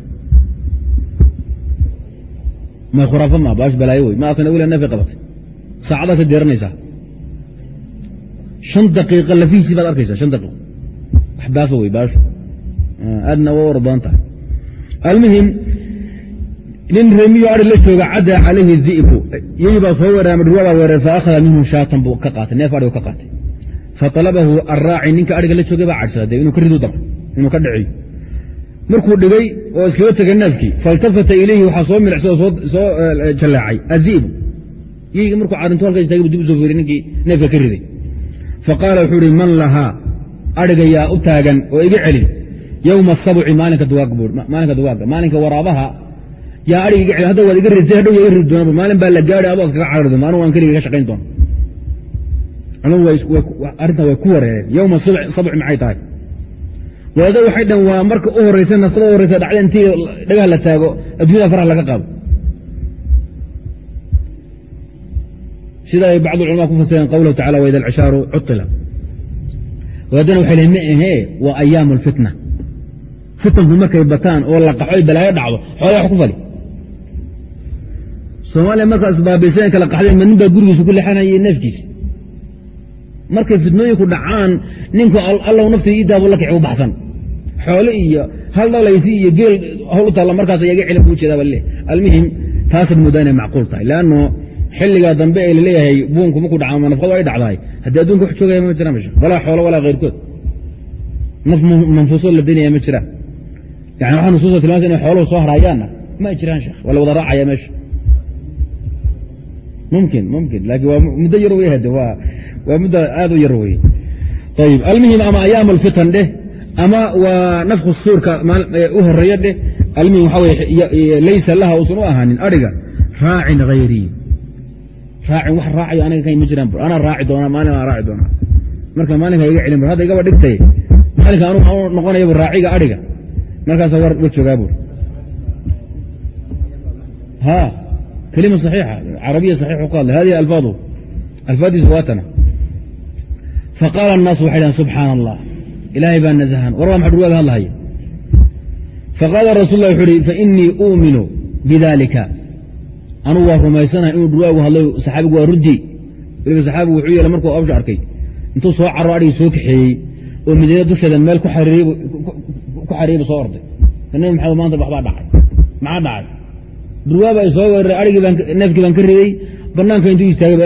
ma khuraafa ma baash balaayo wey ma asan awila neefay qabatay. Saacadaasay deeranaysaa shan daqiiqa lafihiisii baad arkaysaa shan daqiiqo. Wax baafa wey baashu aadna waa war badan tahay. Almuhim nin reemiyo ari la jooga cadda calayhi di'bu yey baa soo weeray ama dhurwaa baa weeray fa akhada minhu shaatan buu ka qaatay neef adhigu ka qaatay. Faalabahu araaci ninka adhiga la joogay baa cadhsaday inuu ka ridu daba inuu ka dhiciyo. Markuu dhigay oo iskaga tegay neefkii failtafata ilayhi waxaa soo milicsay oo soo jallaacay addi'bu yeyga markuu carinto halka istaagay bu dib u soo ninkii neefka ka riday. Faqaala wuxuu ihi man lahaa adhiga yaa u taagan oo iga celin yowma asabci maalinka dugaagga maalinka waraabaha yaa adhiga iga celin hadda waad iga ridtay hadhow yaa ridi doonaba maalin baa la gaadhi adoo iskaga carari doonta anugu aan shaqayn doono arrintan way ku wareereen yowma sabci maxay tahay? Wadaada waxay dhan waa marka u horeysa naftada u horeysa dhacda intii dhagaha la taago addunyada faraha laga qaado. Sida ay bacd culama ku fasireen qawlahu tacala waida alcishaaru cutila. Wadaadana waxay lehin ma ahee waa ayaamu alfitna fitanku markay bataan oo la qaxo ay balaayo dhacdo xoolaa wax ku fali soomaaliya markaas baabaysan kala qaxdeen ma nin baa ku leexanaya neefkiisa markay fitnooyinku dhacaan ninku allow naftii ii daabo la kici u baxsan. Xoole iyo hal dhalaysi iyo geel hawl u taalla markaas ayaga celin kuu jeedaa bale almuhim taasad moodaa inay macquul tahay. Leanno xilligaa dambe ee la leeyahay buunku markuu dhaca ama nafqadu ay dhacdahay. Haddii adduunka wax joogaya ma jiraan walaa xoolo walaa khayrkood naf manfuusoo la daynaya ma jiraan yani waxaa nusuusta tilmaamsa inay xooluhu soo harayaanna ma jiraan sheekh. Waa la wada raacaya meesha mumkin mumkin laakiin waa muddo yar wey hade waa muddo aad u yar weye ayib almuhim ama ayaam alfitan dheh ama waa nafku suurka u horreeya dheh almuhim waxaa weye laysa laha uusan u ahaanin adhiga raacin hayrii raacin wax raacayo aniga kan ma jiraan bur anaa raaci doonaa maalin aan raaci doonaa marka maalinka iga celin bur hadda igaba dhigtay maalinka anu noqonaya bu raaciga adhiga markaasa war joogaa bur ha kelima saxiixa carabiya saxiixu ku hadlay hadihi alfaadu alfaadiisu waatana faqaala الnaasu waxay dhahan subxaana allah ilaahay baa naزhan war waa maxa dhurwaaga hadlahaya faqaala rasul lah wuxu uhi fainii uuminu bidalika anugu waa rumaysanahay inuu dhurwaagu hadlay saxaabigu waa rudi weliba saxaabigu wuxuu yeelay markuu absha arkay intuu soo caro adhigi soo kaxeeyey oo madiina dusheeda meel ku xariiriyey bu soo orday nabi maxamed maanta waxbaa dhacay maxaa dhacay dhurwaaba ay soo weeraray aigii neefkii baan ka ridey banaanka intuu istaagay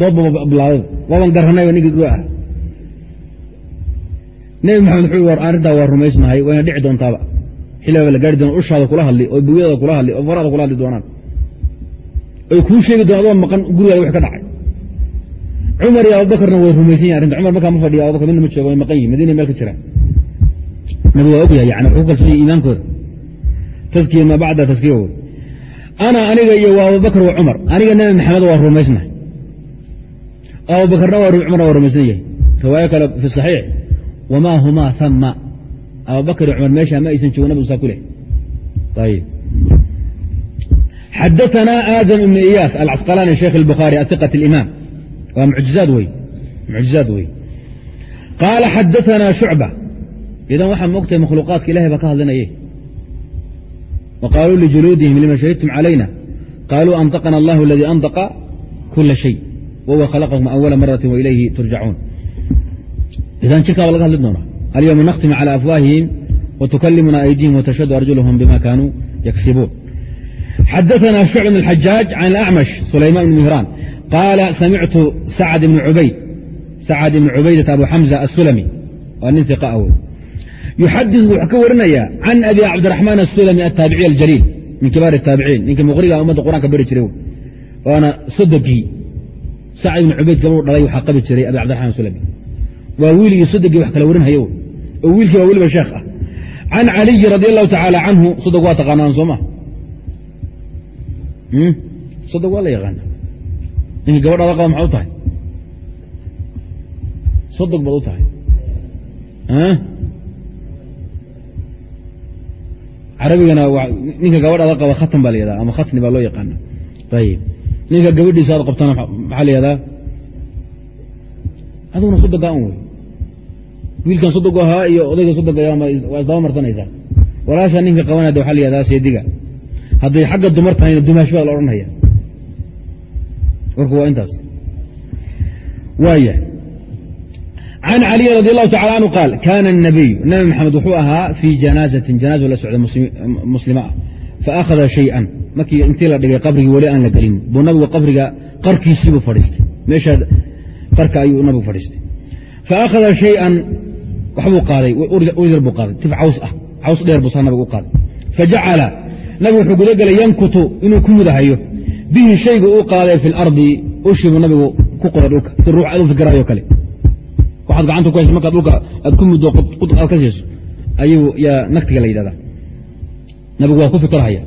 doodba bilaabay. Waaban garanayba ninkii dhurwa ah. Nebi maxamed war arrintaa waa rumaysnahay wayna dhici doontaaba. Xillibaaba la gaari doona ushaada kula hadli oo bugyada kula hadli oo faraada kula hadli doonaan. Oy kuu sheegi doonaan adoo maqan gurigaada wix ka dhacay. Cumar iyo abubakarna way rumaysan yahin arrinta. Cumar markaa ma fadhiya abubakar midna ma joogo way maqan yihiin madiina meel ka jiraan nabi waa ogyahay yani wuxuu kalsoon yahay iimaankooda. Taskiya maa bacda taskiya wey ana aniga iyo waa abubakr wa cumar aniga nebi maxamed waa rumaysnahay abubakarna cumarna waa rumaysan yahay riwaayo kale fi saxiix wamaa humaa hama abubakr cumar meesha ma aysan joogo nabigu saa ku leh xadaanaa aadam ibn iyaas alcasqalaani sheekh اlbukhaari aiqat اlimaam waa mucjizaad wey mucjizaad wey qaala xadaanaa shucba idan waxaa moogtahay makhluuqaadka ilahay baa ka hadlinaye وqاalوu لجuلوudihim lma شhahidتm عalayna qاalوu أنطقna الlah اladي أنطقa kula شhayء وhuوa khلqكم أوla maraة وإlayhi turjacuun idan jirkaaba laga hadli doonaa alyوم نktim عlى أfwاhihim وتuklimuna أydihim وتشhهd أrجلهم bma kanuu yksibuun xadaثna شhucب بن الxajاaج عن الأعmش سulayman بن مهrاn qاala samictu sacd بن cubaydaة abu xمزة الsulmي waa nin ثiq w yuxadid wuxuu ka warinaya can abi cabdiraxmaan asulami ataabici aljaliil. Min kibaar taabiciin ninkii muqriga ummadda qur'anka bari jiray waana sodogii sacd ibn cubayd gabadhu dhalay waxaa qabi jiray abi cabdiraxmaan asulami waa wiiligii sodogii wax kala warinhayo oo wiilkii waa weliba sheekh ah. Can caliyi radi allahu tacaala canhu sodog waa taqaanaan sooma sodog waa la yaqaana ninkii gabadhaada qaba maxaa u tahay? Sodog baad u tahay carabigana ninka gabadhaada qaba khatan baa layahada ama khatni baa loo yaqaana. Ayib ninka gabadhiisa aad qabtana maxaa la yahdaa aduguna sodogaa un wey. Wiilkan sodog ahaa iyo odayga sodog waa isdaba marsanaysaa walaasha ninka qabanaya waxa la yahdaa seediga hadday xagga dumar tahayna dumaash baa la odhanaya. Warku waa intaas. Waaya can caliyin radi alahu tacala anhu qaal kaana الnabiyu nabi maxamed wuxuu ahaa fii janaazatin janaaza la socda muslima ah faakhada shayan markii intii la dhigay qabrigii weli aan la gelin buu nabigu qabriga qarkiisiibuu fadhiistay meeshaa qarka ayuu nabigu fadhiistay faakhada shayan waxbuu qaaday uryar buu qaaday tif caws ah caws dheer buu saa nabiga u qaaday fajacala nabigu wuxuu gudagelay yankutu inuu ku mudahayo bihi shayga uu qaaday fi lardi ushii nabigu ku qoday dhulka si ruux aad u fikiraayo kale waxaad gacanta ku hayso markaad dhulka aad ku muddo aad ka siiso ayuu nagtiga la yidhahdaa. Nabigu waa ku fikirhaya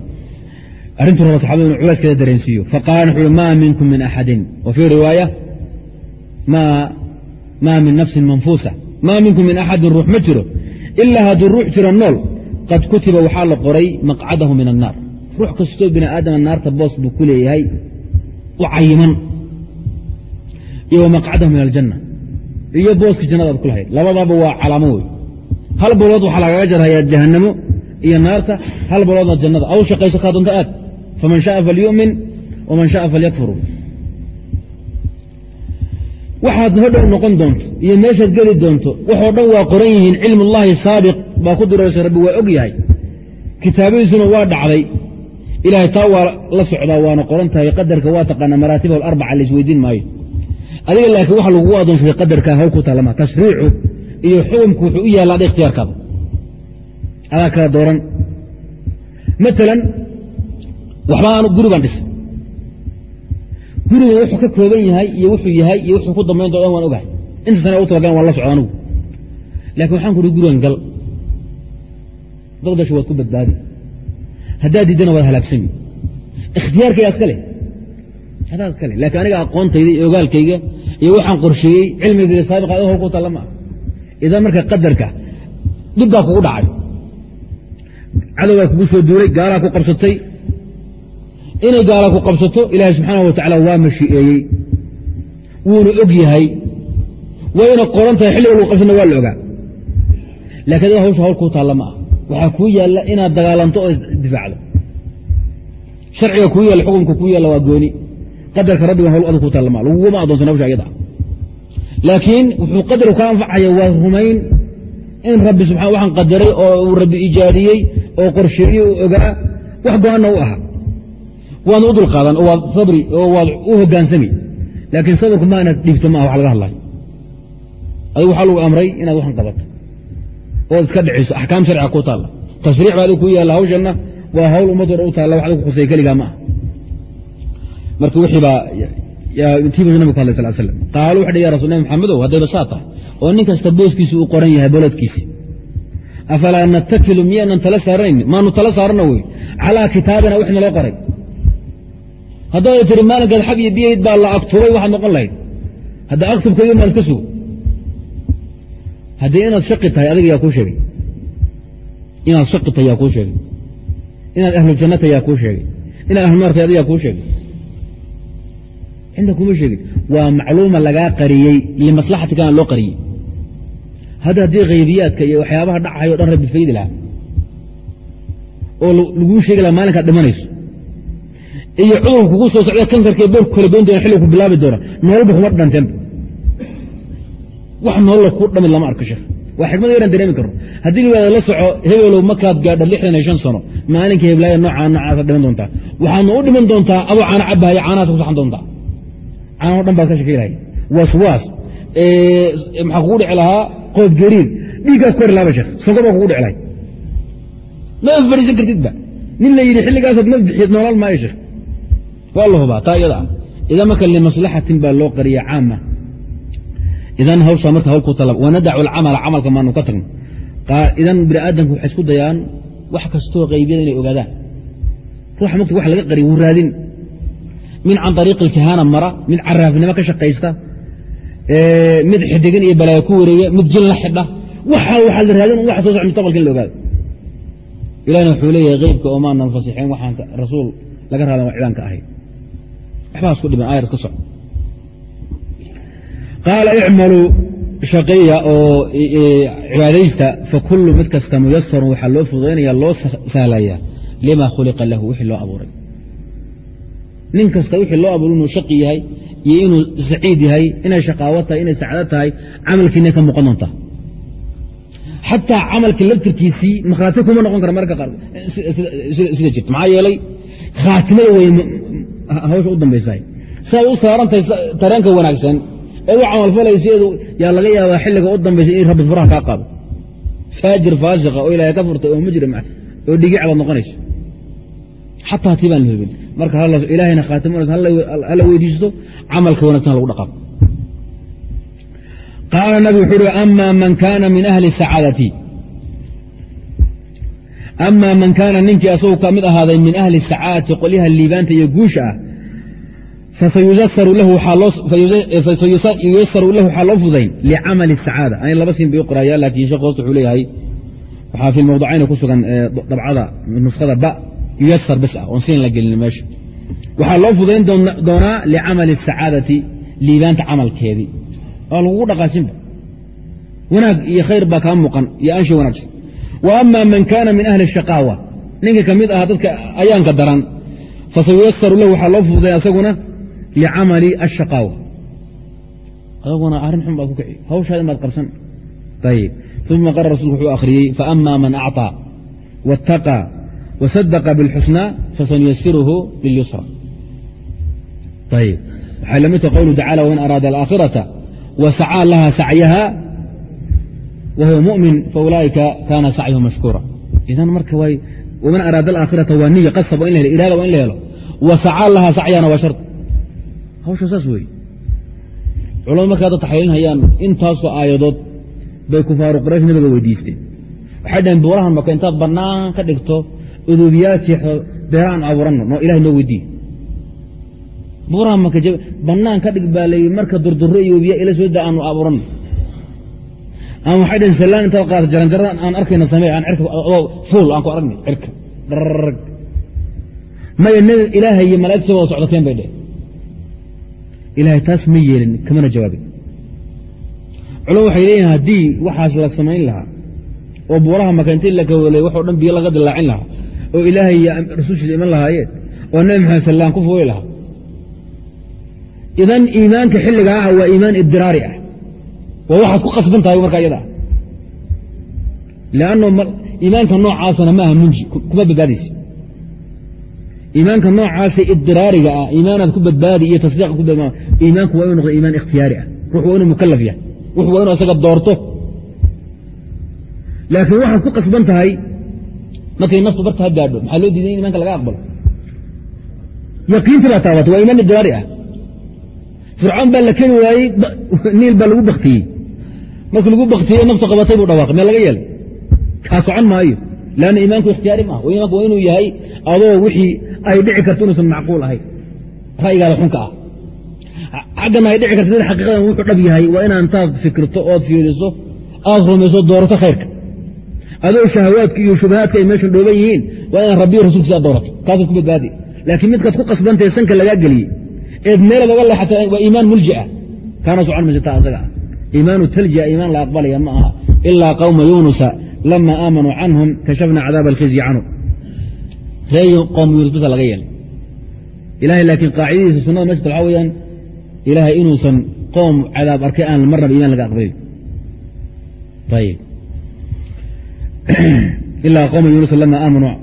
arrintuu raba saxabadu inu culayskeeda dareensiiyo. Faqaala wuxu uhi maa minkum min axadin wa fii riwaaya maa min nafsin manfuusa. Maa minkum min axadin ruux ma jiro. Ilaa hadduu ruux jiro nool qad kutiba waxaa la qoray maqcadahu min annaar. Ruux kastoo bini aadama naarta boos buu ku leeyahay u cayiman iyo wa maqcadahu min aljanna iyo booska jannadaad ku lahayd. Labadaba waa calaamo wey hal balood waxaa lagaga jarhayaa jahannamo iyo naarta. Hal baloodna jannada. Aw shaqayso kaa doonto aad. Faman shaءa falyu'min waman shaءa falyakfuru waxaad hodhow noqon doonto iyo meeshaad geli doonto waxoo dhan waa qoran yihiin cilm ullaahi saabiq baa ku diroorsan rabbi waa og yahay. Kitaabadiisuna waa dhacday. Ilaahay taa waa la socdaa waana qoran tahay qadarka waa taqaana maraatibh alarbaca la isweydiin maayo adiga laakiin waxa lagugu adoonsaday qadarka hawl ku taalama tashriicu iyo xukumku wuxuu u yaalla ada ikhtiyaarkaada adaa kala dooran. Maalan waxbaan guri baan dhisay. Guriga wuxuu ka kooban yahay iyo wuxuu yahay iyo wuxuu ku dambayn doodan waan ogahay. Inta sana u talagalan waan la socda anugu. Laakiin waxaan ku uhi gurigan gal. Daqdashu waad ku badbaadi. Haddaad diidana waad halaagsami ikhtiyaarkayga iska leh. Adaa iska aniga aqoontayda iyo ogaalkayga iyo waxaan qorsheeyey cilmigayga saabiqa adoo hol ku talla ma ah idan marka qadarka dhib baa kugu dhacay. Cadowbaa kugu soo duulay gaalaa ku qabsatay. Inay gaala ku qabsato ilaahay subxaana wa tacala waa mashii'eeyey. Wuuna og yahay. Wayna qoran tahay xilliga lagu qabsana waa la ogaa. Lakin adiga hawsha hawl kuu taalla ma ah waxaa kuu yaalla inaad dagaalanto oo isdifaacdo. Sharciga kuu yaalla xukumka kuu yaalla waa gooni qadarka rabbiga hawl adag kuu taalla ma laguguma adoonsan hawsha ayada laakiin wuxuu qadarku ka anfacaya waa rumayn in rabbi subaa waxaan qadaray oo uu rabbi ijaadiyey oo qorsheeyey oo ogaa wax go'aanna u ahaa waadna u dulqaadan oo waad sabri oo waad u hogaansami. Laakiin sabrku ma inaad dhiibto maaha wax laga hadlayo adigu waxaa lagu amray inaad waxan qabato. Ood iska dhiciso axkaam sharciga ku taalla. Tashriic baa adigu ku yaalla hawshanna waa hawl ummad hore u taalla wax adigu khusay keligaa ma ah marka wixii baa tiibu nabig hadlay sal slam maxamedow haddayba saa tahay? Oo nin kasta booskiisi uu qoran yahay bolodkiisi afalaa natakilu miyaanan tala saaranayn? Maanu tala saarana wey. Calaa kitaabina wix naloo qoray. Haddaada tiri maalinkaad xab iyo biyayd baa la agtubay waxaad noqon lahayd hadda aktubkayga maan iska sugo. Haddii inaad shaqi tahay adiga yaa kuu sheegay. Inaad shaqi tahay yaa kuu sheegay. Inaad ahlu yaa kuu sheegay. Inaad ahlu naar tahay adiga yaa kuu sheegay cinda kuma sheegin waa macluuma lagaa qariyey limaslaxatikana loo qariyey hadda haddii khaybiyaadka iyo waxyaabaha dhacayo o dhan rabbi faydi lahaa oo laguu sheegi laha maalinkaad dhimanayso iyo cudurka kugu soo socda kansarka boorku kala goyn doona xilliga ku bilaabi doona noolba kuma dhanteenba wax noolla ku dhamid lama arko sheekh waa xikmad yaran dareemi karno haddii la wada la soco hebelow markaad gaadha lixdan iyo shan sano maalinka heblaaya noocaa noocaasa dhiman doontaa waxaadna u dhiman doontaa adoo caana cabahaya caanahaas ku saxan doontaa caanao dhan baad ka shakaylahay waswaas maxaa kugu dhici lahaa? Qoob gariir dhiiggaa ku heri sheekh. Sonkor baa kugu dhici lahay. Ma fadhiisan kartidba nin la yidhi xilligaasaad ma bixiid noolaal maayo sheekh. Waa la hubaa taa iyada ah. Idan marka limaslaxatin baa loo qariya caama. Idan hawshaa marka hawl ku tala wanadacu alcamala camalka maanu ka tagno. Idan bini aadamku waxay isku dayaan wax kastoo qaybiyada inay ogaadaan. Ruuxa mugta wax laga qariy wuu raadin mid can ariiqi ilkahaana mara mid caraafnimo ka shaqaysta mid xidigin iyo balaayo ku wareega mid jin la xidha. Waxa waxaa la raadin wax soo soc mustaqbalka in la ogaado. Ilahna wuxuu leeyahay keybka oo maanan fasixeen waxaan rasuul laga raadan cidaan ka ahayn waxbaa isku dhiman ayar iska soc qaala icmaluu shaqeeya oo cibaadaysta fakullu mid kasta muyasarun waxaa loo fududaynaya loo sahlaya lima khuliqa lahu wixii loo abuuray nin kasta wixii loo abuuray inuu shaqi yahay iyo inuu saciid yahay inay shaqaawo tahay inay sacdo tahay camalkiina ka muuqan doontaa xataa camalkii laftirkiisii makhraati kuma noqon kara mararka qaar. Sida jirta maxaa yeelay khaatimada wey hawsha u dambaysahay siaad u saarantahay tareenka wanaagsan ee u camalfalayseedu yaa laga yaabaa xilliga u dambaysa in rabbi furaha kaa qaado. Faajir faasiqa oo ilaahay ka furtay oo mujrim ah oo dhigic baad xataa tii baan la hubin marka ilaahayna khaatim hala weydiisto camalka wanagsan lagu dhaqaaqo. Qaala nabigu wuxuu uhi ama man kaana min ahli sacaadati. Ama man kaana ninkii asagu ka mid ahaaday min ahli sacaadati qolyaha liibaanta iyo guusha ah fasayuyasaru lahu waxaa loo fudayn licamali sacaada ani laba siin bay u qoraya laakiin sheekh hoosta wuxuu leeyahay waxaa fi mawdacayna ku sugan dabcada nuskhada ba yuyasar bas ah oon siin la gelin meesha waxaa loo fudayn doonaa licamali sacaadati liibaanta camalkeedii. Aa lagugu dhaqaajinba wanaag iyo khayr baa kaa muuqan iyo ansha wanaagsan. Wa ama man kaana min ahli shaqaawa ninka ka mid aha dadka ayaanka daran fasayuyasaru lahu waxaa loo fuday asaguna licamali ashaqaawa adaguna arrin xun baad ku kici. Hawshaada inaad qabsan. Ayb uma qala rasulku wuxuu akhriyey faama man acطaa wاtaqa wasadaqa biاlxusnaa fasanuyasiruhu lilyusra ayb waxay la mid tahay qowluhu tacala waman araada alaakhirata wasacaa laha sacyaha wa huwa muؤmin faulaa'ika kaana sacyahu mashkuura idan marka waman araada alaakhirata waa niya qasab waa in la helo iraada waa in la helo wasacaa laha sacyana waa shard hawsha saas weeye culamad markay hadda taxliilinhayaan intaasoo aayadood bay kufaaru quraysh nabiga weydiisteen waxay dhaheen buurahan maka intaad bannaan ka dhigto uduubiyaad jeexdo beeraan abuuranno noo ilahay noo weydiiye bannaan ka dhig baa layi marka durdurro iyo webiya ila soo da aanu abuuranno ama waxay dhaheen sallaan intaad qaata jaranjarada aan arkayna samee aan fuul aan ku aragnay cirka dharrag maya nabi ilaahay iyo malaa'igta wada socdateen bay dheh ilaahay taas ma yeelin kamana jawaabin culama waxay leeyihiin haddii waxaas la samayn lahaa oo buuraha maka intii la kawalay waxoo dhan biyo laga dilaacin lahaa oo ilaahay iyo rasuulshiisa iman lahaayeen oo nabi maxamed sallaan ku fuuli lahaa. Idan iimaanka xilligaa ah waa iimaan ibdiraari ah. Waa waxaad ku qasban tahay markaa iyada lanno iimaanka noocaasana maaha munji kuma badbaadaysa iimaanka noocaasa idiraariga ah iimaanaad ku badbaadi iyo badbaad iimaanku waa inu noqdo iimaan ikhtiyaari ah. Ruux waa inuu mukalaf yahay. Ruux waa inuu asaga doorto. Laakiin waxaad ku qasban tahay markay naftu barta ha gaadho maxaa loo diiday in imanka laga aqbalo? Yaqiintii baa taabatay waa iimaan idiraari ah. Fircoon baa la keni waayey niil baa lagu baktiyey markii lagu baktiyey naftu qabatay buu dhawaaqay mee laga yeelay. Kaa socon maayo. Lanna iimaanku ikhtiyaari maaha. Iimaanku waa inuu yahay adoo wixii ay dhici karto inuusan macquul ahayn. Ra'yigaada xunka ah. Xaggana ay dhici karta sida xaqiiqadan wuxuu dhab yahay waa inaa intaad fikirto ood fiiriso aad rumayso doorato khayrka adoo shahawaadka iyo shubahaadka ay meeshan dhooban yihiin waa inaad rabbiyo rasulkiisa aad doorato kaasaad ku badbaadi laakiin midkaad ku qasbantae sanka lagaa geliyey eed meelaad oga leexata waa iimaan mulji'a kaana socon maysa taa asaga. Ah iimaanu taljia iimaan la aqbalaya ma aha. Ilaa qawma yuunusa lama aamanuu canhum kashafna cadaaba alkhizyi canhum ree qowm yuunus basa laga yeelay. Ilahay laakiin qaacidadiisa sunada meeshata waxaa weyaan ilaahay inuusan qoom cadaab arkay aan marnaba iman laga aqbalin ilaa qowma yuunus lama aamanuu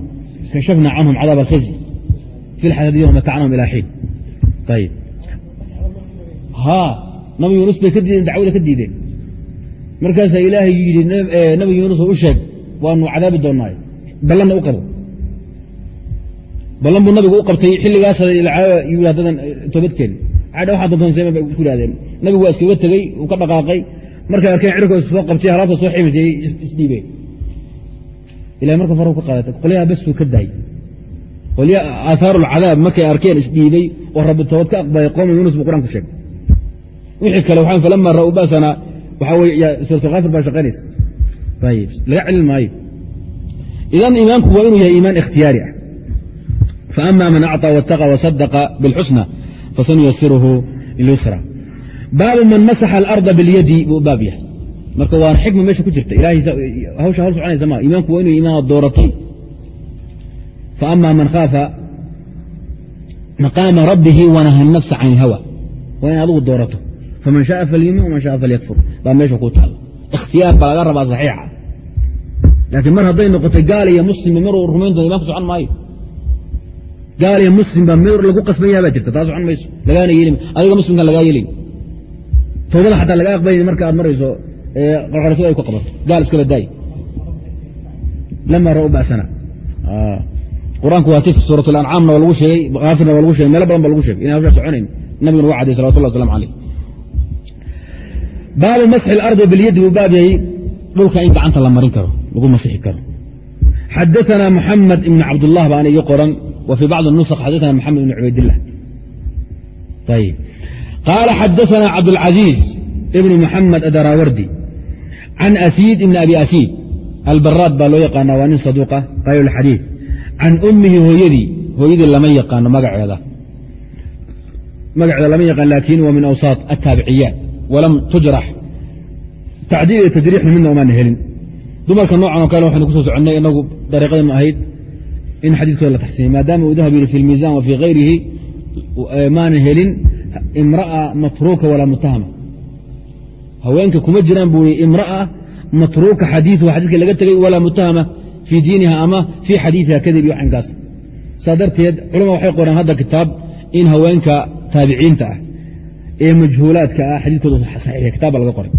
kashafna canhum cadaab alkhizyi fi lxayaati matacnahum ilaa xiin ayb ha nabi yuunus bay ka diideen dacwada ka diideen markaasaa ilaahay yidhi nabi yuunus u sheeg waanu cadaabi doonnaay ballanna u qabo ballan buu nabigu u qabtay xilligaas haddadan toobadkeen cadha waxaa doontaan seema bay ku yidhahdeen nabigu waa iskaga tegey uu ka dhaqaaqay markay arkeen cirko soo qabtay halaabta soo ximaysay isdhiibeen ilahay marka farhu ka qaadata qolyaha basuu ka daayey qolyaha aahaaru lcadaab markay arkeen isdhiibay oo rabbi toobad ka aqbalay qowma yuunus buu qur-aan ku sheegay wixii kale waxaa falama ra'u basana waxaa weye suuratulkaasir baa shaqaynaysa ayib laga celin maayo idan iimaanku waa inuu yahay iimaan ikhtiyaari ah faama man acطى wاtaqa وصadaqa bاlxusnى fasanuyasiruhu lilyusra baabu man masaxa alarda biاlyadi buu baab yahay marka waana xikma meesha ku jirta hawsha hal soconaysa ma imaamku waa inu imaam dooratay faama man khaafa maqaama rabbihi wanaha nafsa can ilhawa waa in adugu doorato. Faman shaaa falyimin waman shaa falyakfur. Baa meesha ku taalla. Ikhtiyaar baa laga rabaa saxiixa. Laakiin mar hadday noqotay gaal iyo muslimba maru rumayn doona imaamku socon maayo. Gaal iyo muslim baa lagu qasban yaha baa jirta taa socon mayso. Lagaana yeelin. Adiga muslimkan lagaa yeelin. Towbada xataa laga aqbalin marka aad marayso qarqarsada ay ku qabato gaal iskala daay lama ra'u basana qur-aanku waa tif suurat lancaamna waa lagu sheegay kaafirna waa lagu shegay meelo badan ba lagu shegay ina hawshaa soconayn nabiguna waa caday salawatullah waslamu alayh baabu masxi اlardi bilyadi buu baab yahay dhulka in gacanta la marin karo lagu masixi karo xadaثna mxamed ibn cabdالlah baana ii qoran w fي bacض النسk xadaثna mxamed ibn cubaydالlah ayb qaala xadaثna cabdالcaزيiز ibn mxamed adaraawardi can asiid ibni abi asiid albaraad baa loo yaqaanaa waa nin saduuqa qaayolxadiid can ummihi hooyadii hooyadii lama yaqaano magaceeda magaceeda lama yaqaan laakiin waa min awsaat attaabiciyaat walam tujrax tacdiil iyo tajriixna midna umaana helin dumarka noocan o kale waxaynu ku soo soconnay inagu dariiqadaynu ahayd in xadiiskooda la taxsiimay maadaama uu dahab yiri fi lmiisaan wa fii hayrihi maana helin imra'a matruuka walaa mutahama haweenka kuma jiraan buu i imra'a matruuka xadiiثuha xadiiska laga tegey walaa mutahama fii diiniha ama fii xadiiiha kadib iyo waxankaas saa darteed culama waxay qoreen hadda kitaab in haweenka taabiciinta ah ee majhuulaadka ah xadiidkooda saxiixiya kitaab baa laga qoray.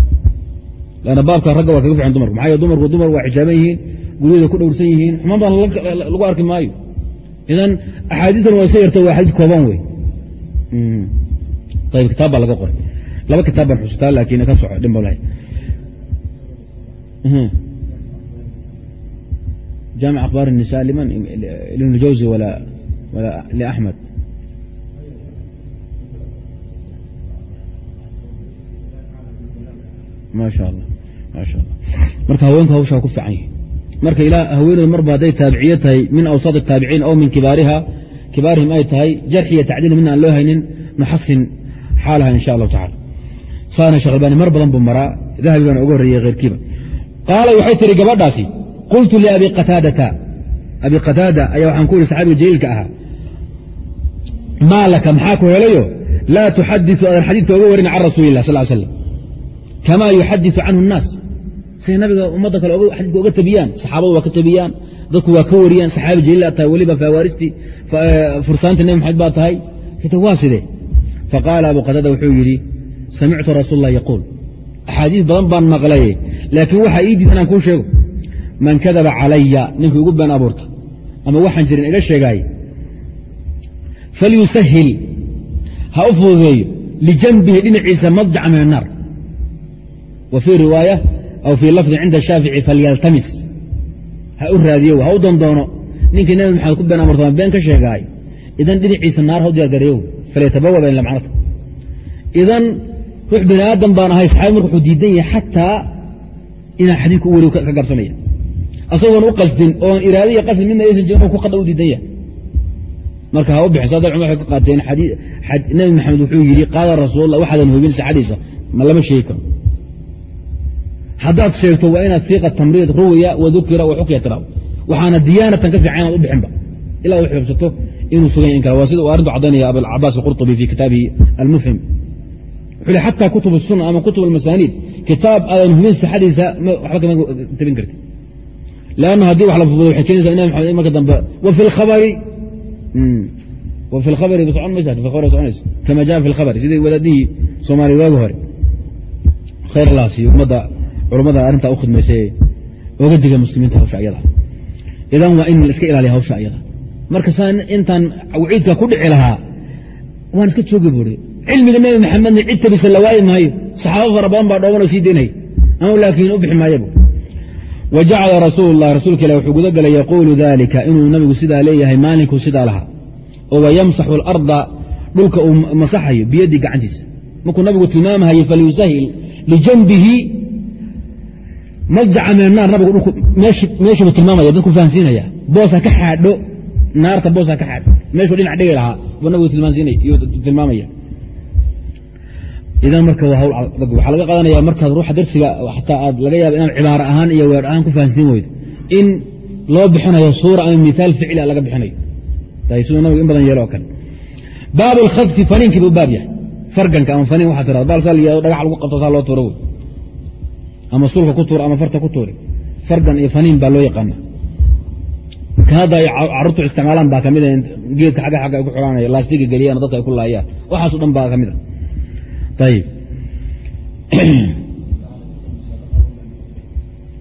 Lanna baabka ragga waa kaga fiican dumarku maxaa dumarku dumar waa xijaaban yihiin guryada ku dhowrsan yihiin xumaan baan lagu arki maayo. Idan axaadiistan waa iska yarta waa xadiid kooban wey ayb kitaab baa laga qoray laba kitaab baan xusutaa laakiin ka soco dhin balahay jaamic akhbaar الnisa liman ibn jawzi wala wala liaxmed maasha allah maasha allah marka haweenku hawshaa ku fiican yihi marka ilaa haweeneedu marba hadday taabiciye tahay min awsaat الtaabiciin aw min kibaariha kibaarihim ay tahay jarx iyo tacdiil midna aan loo haynin nuxasin xaalaha in sha allahu tacala saana shekh albani mar badan buu maraa dahabi baana uga horreeyey kheyrkiiba qaala waxay tihi gabadhaasi qultu liabi qataadata. Abi qataada ayaa waxaan ku ihi saxaabiga jaliilka ahaa maa laka maxaa ku helayo? Laa tuxadisu aadan xadiidka oga warin can rasuuli lah sal slam kamaa yuxadisu canhu الnaas siday nabiga ummadda kale xadiidka oga tabiyaan saxaabadu waa ka tabiyaan dadku waa ka wariyaan saxaabi jaliil tahay weliba fawaaristii fursaanta nebi maxamed baa tahay. Waa sidee? Faqaala abu qataada wuxuu yidhi samictu rasuul اlah yaquul axaadiis badan baan maqlaye laakiin waxaa ii diid inaan kuu sheego man kadaba calaya ninkii igu been abuurta ama waxaan jirin iga sheegaay falyusahil ha u fududeeyo lijanbihi dhinaciisa madjaca min annaar wa fii riwaaya aw fii lafdin cinda shaafici falyaltamis ha u raadiyo ha u dondoono ninkii nabi maxamed ku been abuurta ama been ka sheegaay idan dhinaciisa naar ha u diyaargareeyo falyatabawa bayn lamcanata ruux bini aadam baan ahay saxaabi marka wuxuu diidan yahay xataa inaan xadiidka u wariyo ka gabsanaya asagoon u qasdin oon iraada iyo qasdi midna aysan jirin ku qada u diidan yahay. Marka ha u bixiso hadda cumar waxay ka qaateen nabi maxamed wuxuu yidhi qaala rasuulullah waxaadan hubin saxadiisa ma lama sheegi karo. Haddaad sheegto waa inaad siiqa tamriid ruwiya wa dukira wa xukiya tiraado waxaana diyaanatan ka fiican u bixinba. Ilaa u xibsato inuu sugan in kara waa sida uu arrintu caddaynaya abucabaas alqurطubi fi kitaabihi almufhim wuxuu xataa kutub الsuna ama kutub almasaaniid kitaab aadan hubin saxadiisa waxba kama tabin karti lanna haddii wax la fudo waxay keenaysaa nabi maxamed marka dambe. Wa fi lkhabari wa fi lkhabari ba socon maysa khabari soconaysa kama jaa fi lkhabari sidii wadaadihii soomaaliya waagi hore? Khayr allah siiyo ummadda culummada arrintaa u khidmaysay oga diga muslimiinta hawsha ayada idan waa in la ilaaliya hawsha ayada marka saa intaan waciidka ku dhici lahaa waan iska joogi buuri cilmiga nebi maxamedna cid tabisa la waayi maayo. Saxaabo fara badan baa dhooban oo sii daynay anu laakiin u bixi maayabu wa jacala rasuulu lah rasuulka ilah wuxuu guda galay yaquulu dalika inuu nabigu sidaa leeyahay maalinkuu sidaa lahaa. Oo wayamsaxu alarda dhulka uu masaxayo biyadii gacantiisa. Markuu nabigu tilmaamahaye falyusahil lijanbihi madjaca min annaar nabigu meeshuu tilmaamaya dadku fahansiinaya. Boosa ka xaadho naarta boosa ka xaadho. Meeshuu dhinac dhigi lahaa buu nabigu tilmaamaya idan marka waa hawl adag waxaa laga qaadanaya markaad ruuxa darsiga xataa aad laga yaaba inaad cibaaro ahaan iyo weer ahaan ku fahansiin weydo in loo bixinayo suura ama miaal ficli laga bixinayo siduu nabigu in badan yeelo oo kale baabu lkhadfi faniinkii buu baab yahay. Farganka ama faniin waxaa tirada baal sal dhagax lagu qabto saa loo tuuro wey. Ama sulka ku tuura ama farta ku tuuri. Fargan iyo faniin baa loo yaqaana. Kan hadda ay carruurtu isticmaalaan baa ka mid geedka xagga xagga ay ku xuraanaya laastiga geliyaan dadka ay ku laayaan. Waxaaso dhan baa ka mid a ayib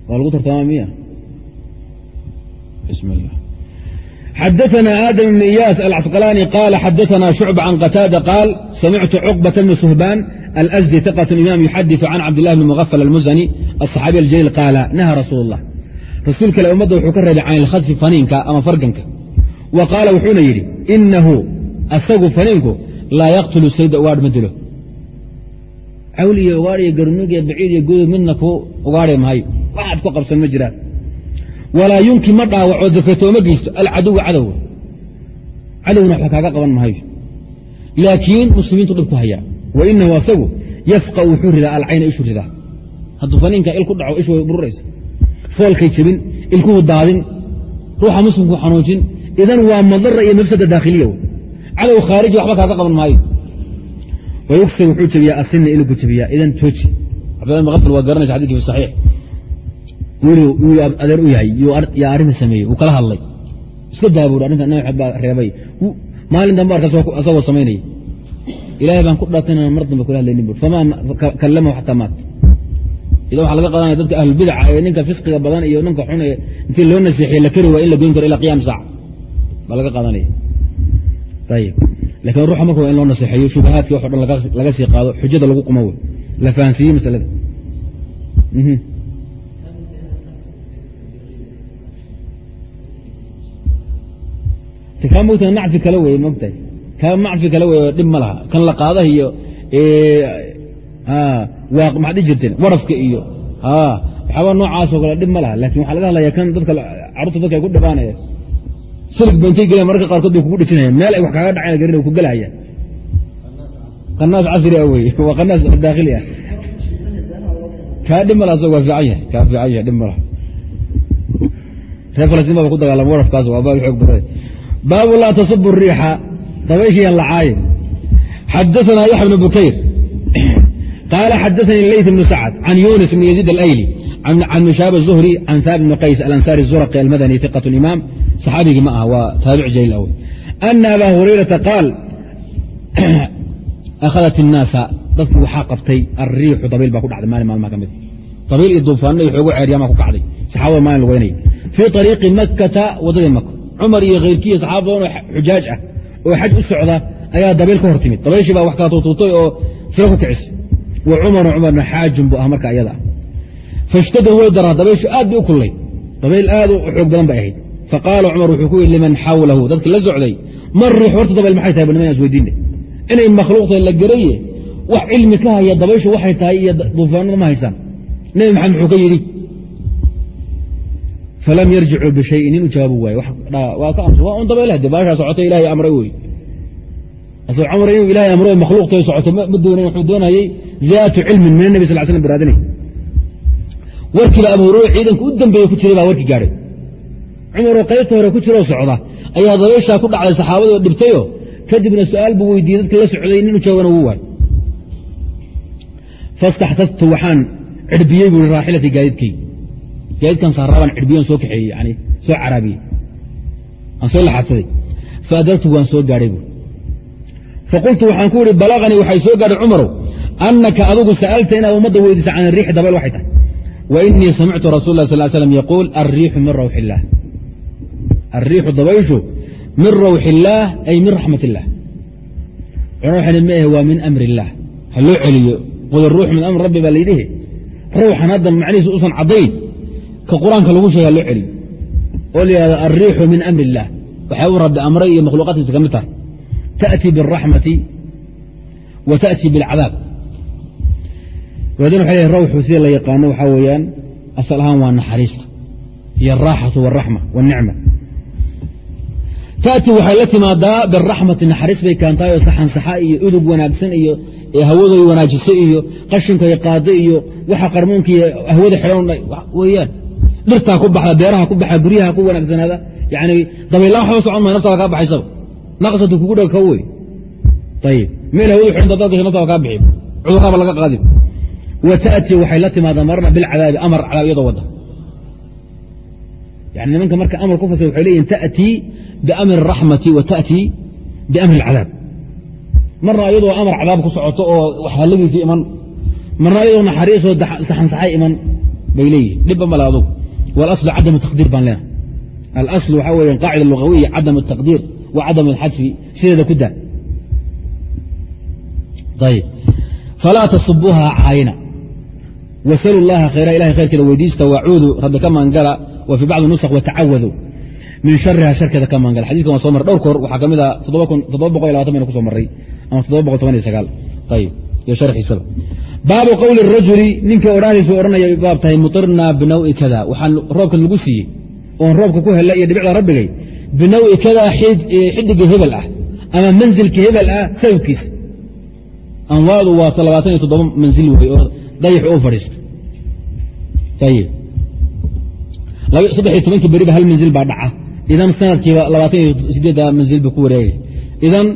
waa lagu tartama miya bism اllah xadaثna aadam بn iyaas alcasqalaani qaala xadaثna shucba can qataada qaal samictu cuqbaة bni suhbaan alأsdi ثiqة imam yuxadiث can cabd لlah bn mغfl اlmuzani aلصaxaabiy aljaliil qaala naha rasuul الlah rasuulka ile ummadda wuxuu ka reebay can ilkhadfi faniinka ama farganka wa qaala wuxuuna yidhi inahu asagu faniinku laa yaqtulu sayda ugaadh ma dilo cawl iyo ugaadh iyo garnuug iyo baciid iyo godog midna ku ugaadhi mahayo waxaad ku qabsan ma jiraan. Walaa yunki ma dhaawaco dafeto ma geysto alcaduwa cadowga cadowna waxba kaaga qaban mahayo laakiin muslimiintu dhib ku hayaa wa inahu asagu yafqa wuxuu ridaa alcayna ishu ridaa. Hadduu faniinka il ku dhaco ish way bururaysa. Foolkay jebin ilkuhu daadin ruuxa muslimku xanuujin idan waa madara iyo mafsada daakhiliya. Cadow khaariji waxba kaaga qaban maayo wayugsir wuxuu jebiyaa asina iligu jebiyaa. Idan jooji cabdillah bin mafal waa garanaysa xadidki fi saxiix wuu adeer u yahay yaa arrinta sameeyey wuu kala hadlay. Iska daabuur arrinta nabi baa reebay. Maalin dambe arka asagoo samaynaya ilaahay baan ku dhaatay mar dambe kula hadlaynin bur famaa kallamahu xataa maat. Idan waxaa laga qadanaya dadka ahlulbidaca ee ninka fisqiga badan iyo ninka xun ee intii loo nasiixiye la kari waa in la goyn karo ila qiyam saac. Baa laakiin ruuxa marka waa in loo naseexeeyo shubahaadki waxo dhan laga sii qaado xujada lagu qumo wey la fahansiiye masalada kaa mogta nacfi kale wey mogtahay kaa macfi kale wey dhib ma laha kan la qaadaha iyo maxaad dhihi jirteen warafka iyo waxyaaba noocaasoo kale dhib ma laha laakiin waxaa laga hadlaya kan dadka carurta dadka ay ku dhibaanaya silig ba intay geleen mararka qaarkood bay kugu dhejinayaan meel ay wax kaaga dhaceen garin ku gelaayaan qanaas casri ah weye waa qanaas daakhili ah. Kaa dhib mala waa fiican yahay kaa fiican yahay dhib malaha falastiin baba ku dagaalama warafkaas waa baa xoog badan baabu laa tasubu riixa dabayshiiha lacaaye xadaanaa yaxya bnu bukayr. Qaala xadaanii leys bnu sacad can yunis bn yaziid alayli can mushaab zuhri can haab bn qays alansaari zuraqi almadani iqat imaam saxaabigii ma aha waa taabic jaliil awl ana abaa hurayrata qaal akhadat innaasa dadkii waxaa qabtay alriixu dabiil baa ku dhacday maalin maalmaa ka mid ah. dabiil iyo duufaanno iyo xoogo ceeryamaa ku kacday. Saxaabada maalin lugeynaya fii طariiqi makkata waddadii maka cumar iyo khayrkii iyo saxaaba badan oo xujaaj ah oo xaj u socda ayaa dabiil ka hor timid. Dabiilshii baa wax kala tuutuutay oo firo ku kicis. Wa cumaru cumarna xaajun buu ah marka ayada ah. Fashtada way daraa dabiilshu aad bay u kullay dabiil aad u xoog badan bay ahayd faqaala cumar wuxuu ku yidhi liman xawlahu dadkii la socday man riix horta dabayl maxay tahay banima isweydiine inay makhluuqtahay la garaye wax cilmi ka haya dabayshu waxay tahay iyo duufaanada ma haysaan nebi maxamed muxuu ka yidhi falam yarjicuu bishayin inuu jawaabu waaye waa ka amsa waa un dabaylah de baashaa socota ilahay amray wey asagoo camar inuu ilahay amro makhluuqtay socoto ma doonayn wuxuu doonayey ziyaadatu cilmin min anabi sal slam baraadinay warkiiba abu hureyre ciidanka u dambeeye ku jiray baa warkii gaadhay cumaroo qaybta hore ku jiroo socda ayaa dabayshaa ku dhacday saxaabadoo dhibtayo kadibna su'aal buu weydiiyey dadka la socday nin u jawaabana wuu waay fastaxtadtu waxaan cirbiyey buu i raaxilatii gaadiidkay gaadiidkan saaraabaan cirbiyon soo kaxeeyey yani soo caraabiyey. Aan soo laxabsaday. Faadartu waan soo gaadhay bu faqultu waxaan ku ihi balaganii waxay soo gaadhay cumarow annaka adigu sa'alta inaad ummadda weydiisa can ariixi dabayl waxay tahay. Wa inii samictu rasul lah sal slam yaquul alriixu min rawxi illaah alriixu dabayshu min rawxi illaah ay min raxmat illaah cumar waxaan ma ahe waa min amri illaah ha loo celiyo qul iruuxu min amri rabbi baa layidhihi rawxan haddan macnihiisu usan caddayn ka qur-aanka lagu sheega loo celiyo oo la yihahdo alriixu min amri illaah waxay u rabbi amray iyo makhluuqaadkiisa ka mid tahay ta'tii biاraxmati wa ta'tii biاlcadaab waadin waxay lehin rawxu sida la yaqaano waxaa weeyaan asal ahaan waa naxariista iyo alraaxatu wاlraxma wاlnicma ta'tii waxay la timaadaa biraxmati naxariis bay kaantahay oo saxansaxa iyo udug wanaagsan iyo hawadooy wanaajisa iyo qashinkoy qaado iyo waxa qarmuunka iyo hawada xidhan weyaan dhirtaa ku baxda beeraha ku baxa guryaha ku wanaagsanaada yani dabaylaan waxba socon maya naftaada kaa baxaysaba naqsatu kugu dheg ka wey. Ayib meel hawadu xidhanta dad gasha naftaada kaa bixi. Cudurraaba laga qaadi. Wa ta'tii waxay la timaadaa marna bilcadaabi amar cadaab iyadoo wadda yani nimanka marka amar ku fasir waxay leeyihiin ta'tii biamri araxmati wa ta'tii biamri alcadaab. Marna iyadoo amar cadaab ku socoto oo wax halagiisa iman marna iyadoo naxariisoo saxansaxay iman bay leeyihiin dhibba male adugu. Walaslu cadamu taqdiir baan leenahay alaslu waxaa weya qaacida lugawiya cadam ataqdiir wa cadam alxadfi sideeda ku daa ayb falaa tasubuuha caayina wasalu llaha khayra ilahay khayrkeeda weydiista wacuudu rabbi ka maangala fii bacdi nusq watacawadu min shariha sharkeeda ka maangala xadidkan waa soo maray dhowr koor waxaa ka mid a bayna kuso maray ama iyo sharxiisaba baabu qowli rajuli ninka odhahdiisu odhanaya baab tahay mutirnaa binawi kada waxaan roobkan lagu siiyey oon roobka ku hella iyo dhibicda rabbigay binawi kada xidiga hebel ah ama manzilka hebel ah sababkiisa anwaadu waa labaatan iyo toddoba manzil wey oo dayax u fadhiisto ayib saddex iyo tobankii beriba hal manzil baa dhaca. Idan sanadkiiba labaatan iyo sideedda manzil buu ku wareegay. Idan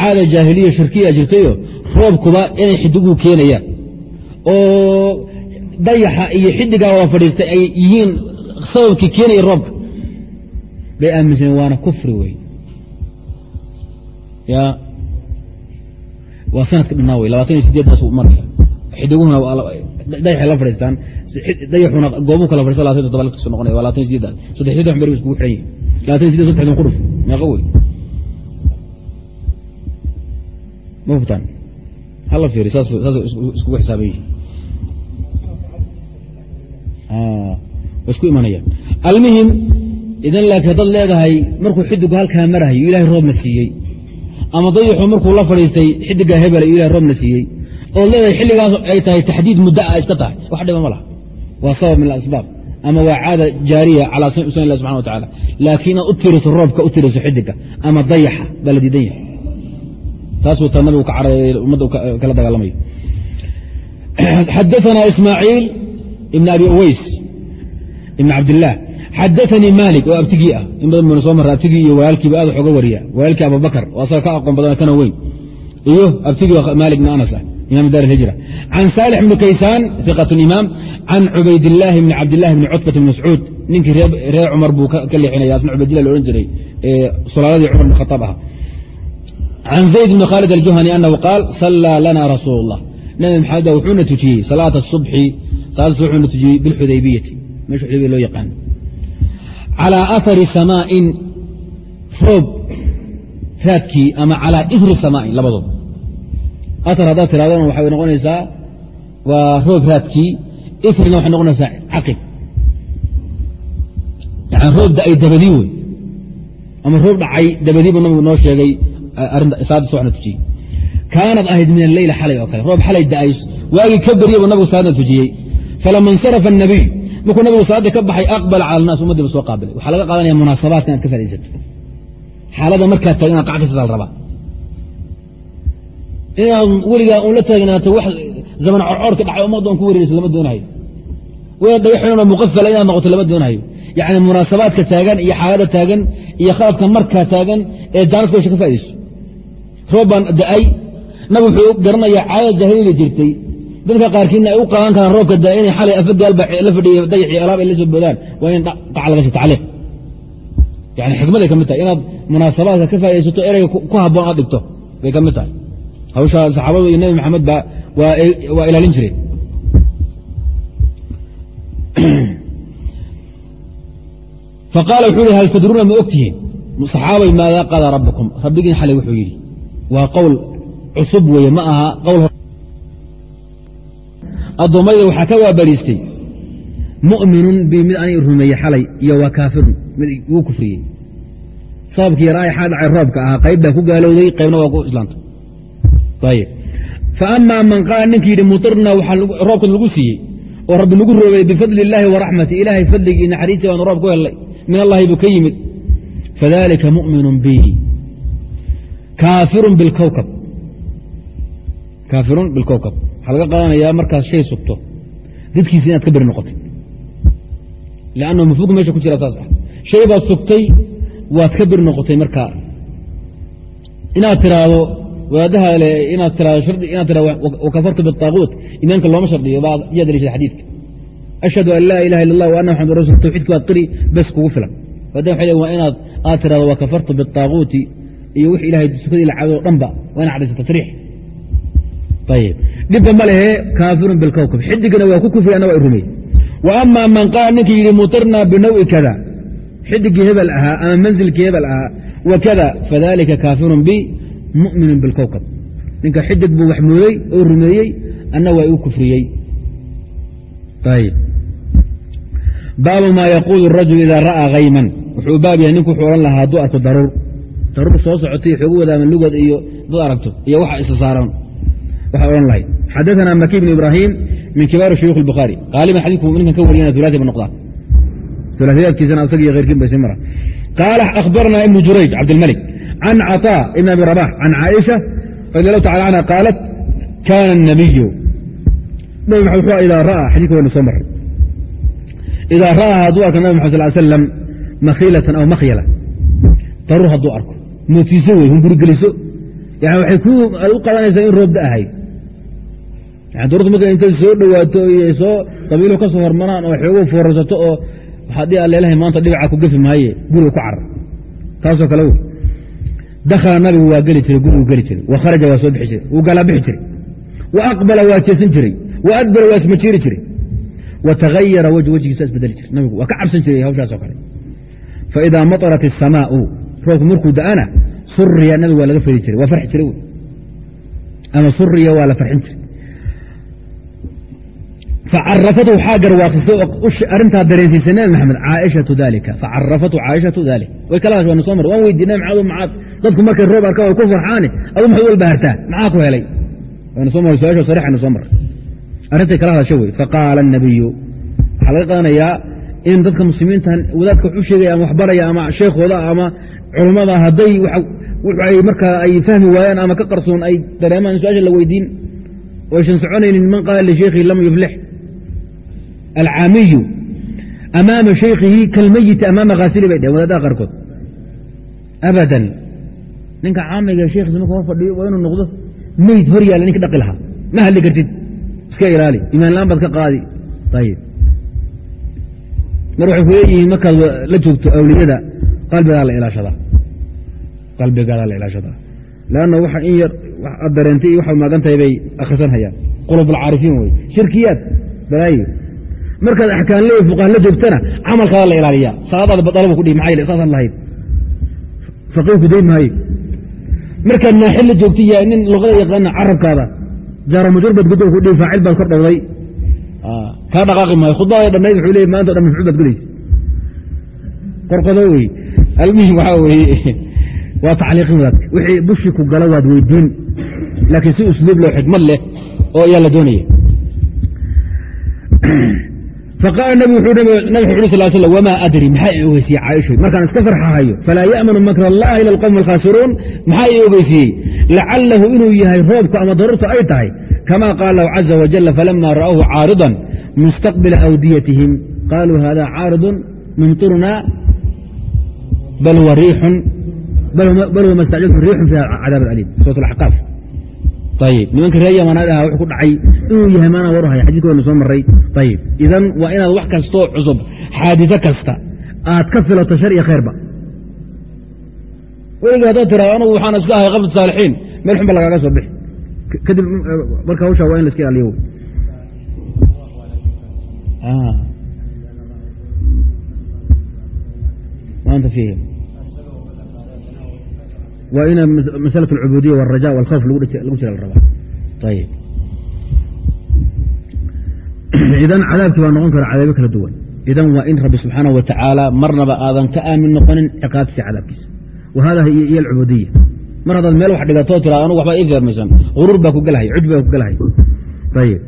caada jaahiliya shirkiya jirtayo roobkuba inay xidiguhu keenayaan oo dayaxa iyo xidigaa wada fadhiistay ay yihiin sababkii keenaya roobka. Bay aaminsaneen waana kufri wey ya waa sanadka dhanaa wey labaatan iyo sideeddaas maraya xidiguhuna dayaxay la fadhiistaan dayaxuna goobuu kala fadhista labatan todoba laftiisu noqonaya waa labatan iyo sideeddaas saddex toban beri iskugu xiran yihiin labatan iyo sideed saddexdan quruf meeqa wey. Ma hala fiiri saas saas iskugu xisaaban yihiin isku imanayaan almuhim idan laakiin haddaad leedahay markuu xidigu halkaa marahayo ilahay roobna siiyey. Ama dayaxu markuu la fadhiistay xidigaa hebela iyo ilahay roobna siiyey. Ood leedahay xilligaas ay tahay taxdiid muddaa iska tahay. Wax dhiba ma laha waa sabab min alasbaab. Ama waa caada jaariya calaa sun ilah subxana wa tacala laakiin inaad u tiriso roobka u tiriso xidiga. Ama dayaxa baa la diidan yahay. Taasuu ta nabigu ka cararey ummadda kala dagaalamayo xadaثna ismaaciil ibn abi uways ibn cabdillaah xadaanii maalik oo abtigii ah. In badan baynu soo marra abtigii iyo walaalkiiba aad wax oga wariya walaalkii abubakar oo asaga ka aqoon badan kana weyn. Iyo abtigii maalik bn anas ah imam dar hijra can saalix bni kaysaan iqat imaam can cubaydilaahi bni cabdilahi bni cutbat bni mascuud ninkii reer cumar buu ka leexinaya asna cubaydilah loodhan jiray ee sulaaladii cumar bn khataab aha can zayd bni khaalid aljuhani anahu qaal sallaa lana rasuul اllah nabi maxamed ba wuxuuna tujiyey salaata subxi salaada subx wuxuuna tujiyey bilxudaybiyati meesha xudaybiya loo yaqaan. Calaa aari samaa'in roob raadkii ama calaa isri samaa'in labadood atar haddaad tirahdana waxay noqonaysaa waa roob raadkii. Ifrina waxay noqonaysaa caqib. Yani roob da'ay dabadii wey ama roob dhacay dabadii buu nabigu noo sheegay salaadda subaxna tujiyey. Kaanad ahayd min alleyla xalay oo kale. Roob xalay da'ay waagii ka beryey buu nabigu salaadna tujiyey. Falama insarafa الnabiy markuu nabigu salaadda ka baxay aqbala cala nas ummaddiiba soo qaabilay. Waxaa laga qaadanaya munaasabaadka inaad ka faa'idaysato xaalada markaad taag inaad qac rabaa inaad weligaa un la taagnaato wax zaman corcoorka dhacay ummadda on ku wareerayso lama doonahayo wadaad dhagaxinoo muqafala inaad noqoto lama doonahayo yacni munaasabaadka taagan iyo xaalada taagan iyo khaladka markaa taagan ee jaanadku esha ka faa'idayso roob baan da'ay nabig wuxuu garanayaa caadada jaahiliyada jirtay. Dadka qaarkiina ay u qaadan karaan roobka da inay xalay afagaalba la fadhiya dayaxii alaab ay la soo boodaan waa in qac laga si yani xikmaday ka mid tahay inaad munaasabaadka ka faa'idaysato ereyga ku habboon aad dhigto bay ka mid tahay hawshaa saxaabadu iyo nebi maxamed ba waa ilaalin jireen faqaala wuxuu ihi hal tadruuna ma ogtihiin? Saxaabay maadaa qaada rabbukum? Rabbigiin xalay wuxuu yidhi waa qowl cusub weeye ma aha qowl addoommayda waxaa ka waabariistay mu'minun bi mid ani rumeeye xalay iyo waa kaafirun mid wuu kufriyey. Sababkii yaraa xaa dhacay roobka ahaa qayb baa ku gaalowday qaybna waa ku islaamtay ayb fa amaa man qaala ninkii yidhi mutirna waxaa roobka lagu siiyey oo rabbi lagu roogay bifadli illaahi waraxmati ilaahay fadligii naxariistii baanu roob ku hellay min allahi buu ka yimid. Fadalika mu'minun bi kaafirun bilkowkab kaafirun bilkowkab waxaa laga qaadanayaa markaad shay sugto. Didkiisa inaad ka beri noqotay lanno mafhuumka meesha ku jira saas ah. Shay baad sugtay waad ka beri noqotay markaa. Inaad tiraahdo wadaadaha le inaad yidhi mutirna binawi kada. Xidigii hebel ahaa ama mansilkii hebel ahaa wa fadalika kaafirun bi muminu bilkowkab ninka xidig buu wax mooday oo rumeeyey anna waa u kufriyey. Baabu maa yaquulu rajul idaa ra'aa hayman wuxuu baab yahay ninku wuxuu odhan lahaa hadduu arko daruur. Daruur soo socotay xoogu wadaama lugood iyo dad aragto iyo waxa isa saaraan waxaa odhan lahay. Xadaثna maki bn ibrahim min kibaari shuyuukh اbukhaari qaaliban xadiku ninkan ka wariyana ulaati ba nodaa ulaaiyaakiisana asag iyo baysi mara qaala akhbarna ibnu jurayj cabdilmalik. can caطاء ibn abi rabax can caaئiشha radi allahu tacala canha qaalat kana الnabiyu nabi maxamed wuxuu idaa ra'aa xadidka waynu soo maray idaa ra'aa hadduu arko nabi maxamed sal slam makhilatan aw makhyala daruur hadduu arko mootiiso wey hungurigeliso yani waxay u qadanaysaa in roob da ahayd duurta marka intay soo dhowaato iyo soo qabiiluhu ka soo hormaraan oo xoogu foorarsato oo haddii alleelahay maanta dhibca ku gefi maaye guriga ku carar taasoo kale wey dakhala nabigu waa geli jiray gurigu geli jiray wakharaja waa soo bixi jiray wuu galaabixi jiray wa aqbala waa jeesan jiray wa adbara waa ismajiiri jiray wa tahayara waj wejgiisa isbedeli jiray nabigu waa ka cabsan jiray hawshaasoo kale faidaa matarat isamaau roobku markuu da'ana suriya nabigu waa laga feri jiray waa farxi jiray wey ama suriya waa la farxin jiray facarafatu waxaa garwaaqisay arintaa dareensiisay nabi maxamed caaishatu daalika facarafatu caaishatu daalika way kaladaas waanu soo mar waan weydiye nabi maxamed macaad dadku markay roob arkaan way ku farxaane adu maxay walba hartaa maxaa ku helay? Waynu soo mar su'aasho sarixaynu soo mar arrintay kala hadasho wey. Faqaala الnabiyu waxaa laga qaadanayaa in dadka muslimiintan wadaadka wax u sheegaya ama waxbaraya ama sheekhooda ama culummada hadday ay markaa ay fahmi waayaan ama ka qarsoon ay dareemaan in su'aasha la weydiin. Oysan soconaynin man qaala lishaykhi lam yuflix. Alcaamiyu amaama shaykhihi kalmayiti amaama haasili bay dhehen wadaadaha qaarkood. Abadan ninka caamiga sheekhiisa marka hor fadhiyo waa inuu noqdo meyd hor yaalla ninka dhaqi lahaa. Ma hadli kartid. Iska ilaali. Imaan la'aan baad ka qaadi. Ayib mar waxay ku leeyihiin markaad la joogto awliyada qalbigaa la ilaashadaa qalbigaada la ilaashadaa leanna waxa in yar aad dareentay iyo waxaad maagan tahay bay akhrisan hayaan qulub alcaarifiin wey shirkiyaad. Balaayo markaad axkaanleey fuqaha la joogtana camalkaada la ilaaliyaa. Salaadaada badalaba kudhihi maxay saasaan lahayd. Faqiihku day markaad naaxil la joogta yaa nin luqada yaqaana carabkaada jaara majurbaad gudow kudhihi faacil baad kor dhowday kaa dhaqaaqi maayo. Khudbada dhammayd wuxuu leey maanta dhan mafcuul baad gulaysa qorqodo wey almuhim waxaa weeye waa tacliiqin wadaadka wixii bushi ku gala waad weydiin laakiin si usluub loo xikmad leh oo ayaa la doonaya faqaala nabi wuxu sal slam wmaa adri maxaa i ogeysiiyey caaishoy markaan iska farxahayo falaa ya'manu makr allahi ila alqowm alkhaasiruun maxaa i ogeysiiyey lacalahu inuu yahay roobku ama daruurtu ay tahay kama qaala lahu caza wajala falama ra'awhu caaridan mustaqbila awdiyatihim qaluu hada caaridun mumtiruna bal huwa riixun bal huwa ma stacjaltum riixun fiha cadaab aliim surat axqaaf ayib nimanka reer yamanaad aha wuxuu ku dhacay inuu yahay maanaa warhaya xadidka waynu soo maray ayib idan waa inaad wax kastoo cusub xaadito kasta aad ka filato shar iyo khayrba. Weligii haddaad tiraado anugu waxaan iska ahay qabd saalixiin meel xun ba lagaaga soo bixi. Kadib marka hawshaa waa in la iska ilaaliyo maanta fiihim waa ina masأlaة الcubuudiya والraja واlkhawf lagu jira la rabaa ayb idan cadaabkii baa noqon kara cadaabyo kala duwan idan waa in rabbi subxaanaه wa tacaala marnaba aadan ka aamin noqonin ciqaabtiisa cadaabkiisa wa hada iyo alcubuudiya mar haddaad meel wax dhigatoo tira anugu waxbaa ii feermaysan huruur baa ku gelhay cujb baa ku gelhay ayb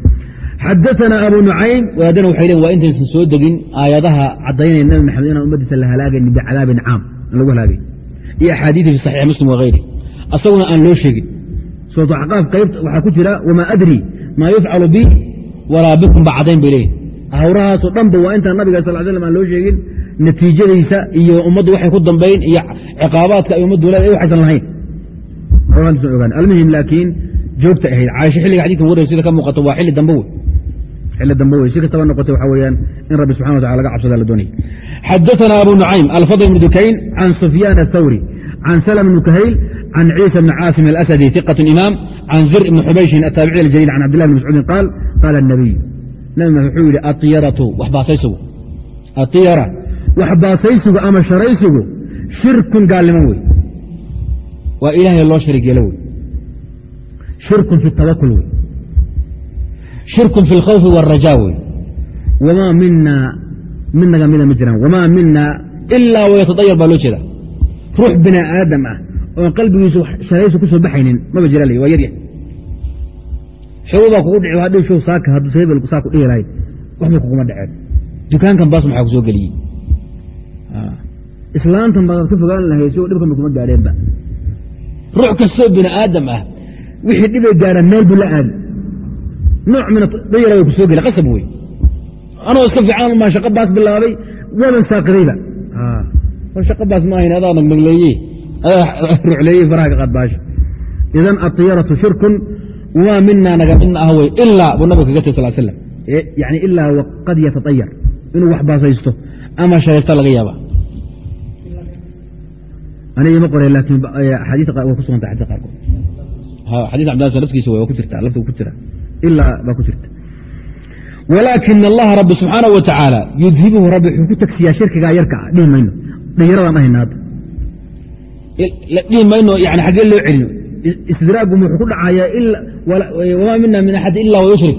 xadaثna abu nucaym wadaadana waxay len waa intaysan soo degin aayadaha caddaynaya nabi maxamed inaan ummadiisa la halaagayn bicadaabin caam aan lagu halaagay iyo axaadiidi fi saxiix muslim wahayri asaguna aan loo sheegin. Suuratu axqaaf qaybt waxaa ku jira wamaa adri maa yufcalu bi walaa bikum ba caddayn bay leeyihiin hawrahaasoo dhanba waa intaan nabiga sal slam aan loo sheegin natiijadiisa iyo ummaddu waxay ku dambayn iyo ciqaabaadka ay ummaddu leedahay waxaysan lahayn. Almuhim laakiin joogta ahayd. Caaisho xilliga xadidkan waraysa sida ka muuqato waa xilli dambe wey xilli dambe wey si kastaba noqotay waxaa weeyaan in rabbi subxana wa tacala laga cabsada la doonaya xadaثna abu nucaym alfadl bn dukayn can sufyaan aلthawri can slm bn kahayl can ciisa bn caasim alasadi iqaة imaam can zir ibn xubayshin ataabici aljaliil can cabd lah bn mascuudin qaal qaala الnabiy nabi maxamed wuxuu yidhi aطiyaratu waxbaasaysigu aطiyara waxbaasaysigu ama sharaysigu shirkun gaalnimo wey waa ilaahay loo sharig yeelo wey shirkun fi اtawakul wey shirkun fi اlkhawfi wاlrajaa wey wmaa mina minaga mida ma jiraan. Wmaa mina ilaa wayatadayar baa loo jeeda. Ruux bini aadam ah oon qalbigiisu sharaysu ku baxaynin maba jira waa yaryah xogo baa kugu dhici hadhi show saaka hadduu hebel saa ku dhihi lahay waxba kuguma dhaceen dukaankan baas maxaa ku soo geliyey islaantan baadaad ka fogaan lahay so dhibkanba kuma gaadheenba. Ruux kastoo bini aadam ah wixii dhibay gaaraan meel buu la aadi nooc min dayara way ku soo qasab wey anoo iska fiican maa shaqo baas bilaabay waban saaqidayba shaqo baas ma ahayn adaa nagmagleeye adaa rucleeye faraha ka qaad baasha. Idan aطiyaratu shirkun wamaa minaa naga midna ah wey ilaa buu nabiga kaga tiri sal slam yani ilaa waqad yataayar inuu wax baasaysto ama shaysta laga yaaba aniga ima qore laakiin axaadiis way ku suganta xadis qaarkood. Xadis cabdillah laftigiisa waa ku jirta lafta ku jira ilaa baa ku jirta. Walaakin allaha rabbi subxaanaه wa tacaala yudhibuhu rabbi wuxuu ku tagsiyaa shirkigaa yarka ah. Dhihi mayno. Dhallinyaradan ahayna hadda dhihi mayno yani xaggee loo celino. Istidraagum wuxuu ku dhacayaa wamaa mina min axadi ila wayushrik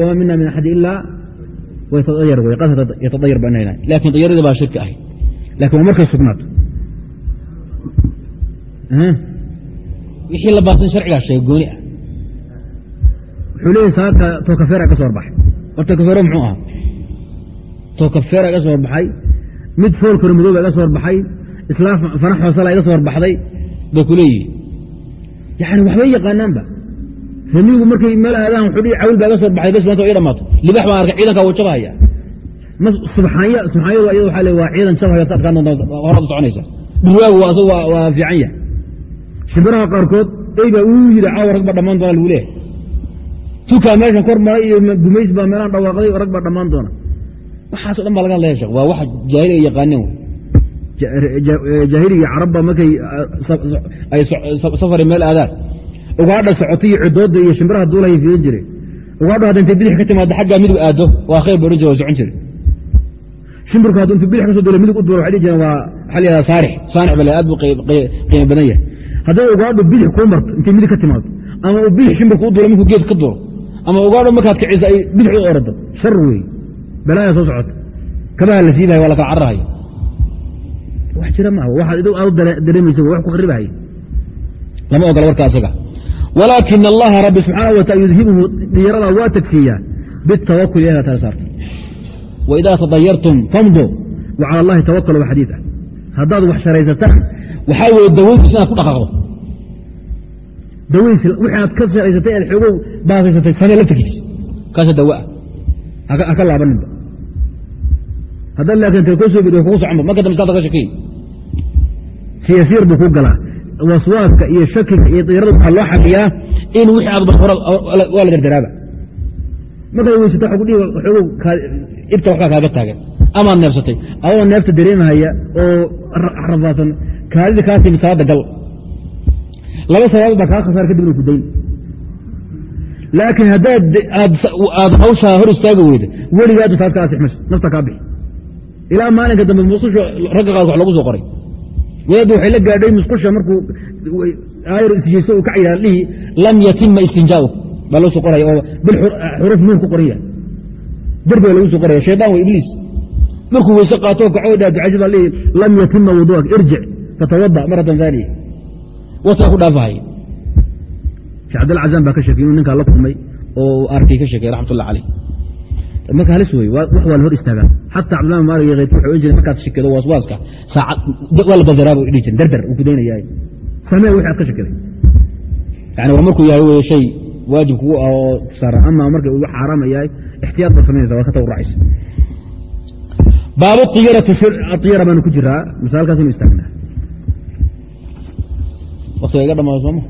wamaa mina min axadi ilaa waytadayar wey qad yatadayar baan lenahay laakiin dayaradii baa shirki ahayd. Lakin waa markay sugnaato wixii la baasan sharcigaa sheega gooni. ah wuxuu leeyahy saaka tookafeera ka soo horbaxay war tookafeero muxuu ahaa? Tookafeera iga soo horbaxay mid foolkaro madooba iga soo horbaxay islaam fanax hoosala iga soo horbaxday bay ku leeyihiin waxbay yaqaanaanba. Ramigu markay meel aadaan wuxuu dhihi cawl baa iga soo horbaxday bes maanta ii dhamaato. Libax baan arkay ciidankaa wuu jabahaya. Subxaanya subxaanyadu iyada waxaa le waa ciidan jabhaya sa adkaan doonta horada soconaysa. Dhurwaagu waa waa fiican yahay. Shimbiraha qaarkood eyga uu yidhi caawa rag baa dhammaan doona lagu leeyahay tukaa meeshan kor maray iyo gumays baa meelaan dhawaaqday rag baa dhammaan doona. Waxaaso dhan baa laga hadlaya shek waa wax jaahiliga yaqaaneen wey. Jaahiliga carabba markay ay safari meel aadaan. Ugaadha socotay iyo iyo shimbiraha duulaya fiirin jire ugaadho hadda intay bidix ka timaado xaggaa midug aado waa khayr ba odhan jire socon jire shimbirku haddu intuu bidix ka so duula midug u duula waxay dhihi jireen waa waxaa la yihahda saarix saanix bale aad buu qiimo badan yahay. Hadday ugaadho bidix kuu marto intay midig ka timaado ama uu bidix shimbirku u duula markuu geed ka duuro ama ugaadho markaad kiciso ay bidix u orado. Shar weeye balaaya soo socota. Kabaha la siibahaya waa la kala wax jira maaha. Waxaad dareemaysa wax ku kharibahaya lama ogola warka asaga. Walaakin allaha rabbi subxaana wa taala yudhibuhu dhiyarada waa tagsiiyaa bitawakul ilahi tala saarto waidaa tadayartum famdu wa cala allahi tawakal wa xadiid ah haddaad wax sharaysataan waxaa weeye dawayntiis inaad ku dhaqaaqdo daways wixii aad ka sharaysatay aad xoogow baasaysatay samee laftigiis. Kaasa dawa ah haka laabaninba haddaad laakiin ta koo soo bid kugu soconba marka dambe saada ka shakiy siyasiir buu ku galaa. Waswaaska iyo shakiga iyo diyarada waxaa loo xaqiyaa in wixii aad barfara waa la dardaraaba. Markaad weysato waa kudhihi xoogow ibta waxbaa kaaga taagan. Amaad neefsatay. Adoo neefta dareemahaya oo rafaadsan kaadida kaa timi salaada gal laba sabaabad baa kaa khasaar kadib inu ku dayn laakiin haddaad aad hawshaa hor istaagi weyda weligaadu saad ka asix mayso nafta kaa bixi. Ilaa maalinka dambe musqusha ragga qaarka wax lagu soo qoray. Wadaaddu waxay la gaadhay musqusha markuu aayar isjeyso uu ka yidhahda dhihi lam yatima istinjaa'uk baa loo soo qoraya oo bil xuruf nuun ku qoran yahay derbiga lagu soo qoraya shaydaan wa ibliis. Markuu weyse qaatoo kaco dhaa ducaysa baa leeyihi lam yatima wuduuak irjic fatawada maratan haaniya wasaa ku dhaafahaya sheekh cabdilla cazaan baa ka sheekay inuu ninkaa la kulmay oo arkay ka sheekay raxmatullah caleyh marka halis wey wax waa la hor istaagaa. Xataa cabdillah maalig iyo keyrki waxay ohan jireen markaad shekedo waswaaska saacad waa la badaraaba dhihi jiren dardar uu ku daynaya samee wixii aad ka shekeday yani waa markuu yahay wey shay waajib kugu ah oo saaran ama marka uu xaaraama yahay ixtiyaad baad samaynaysa waa ka tawracaysa baabu iyara baanu ku jiraa masaalkaas inu istaagnaa waktiga iga dhamaado sooma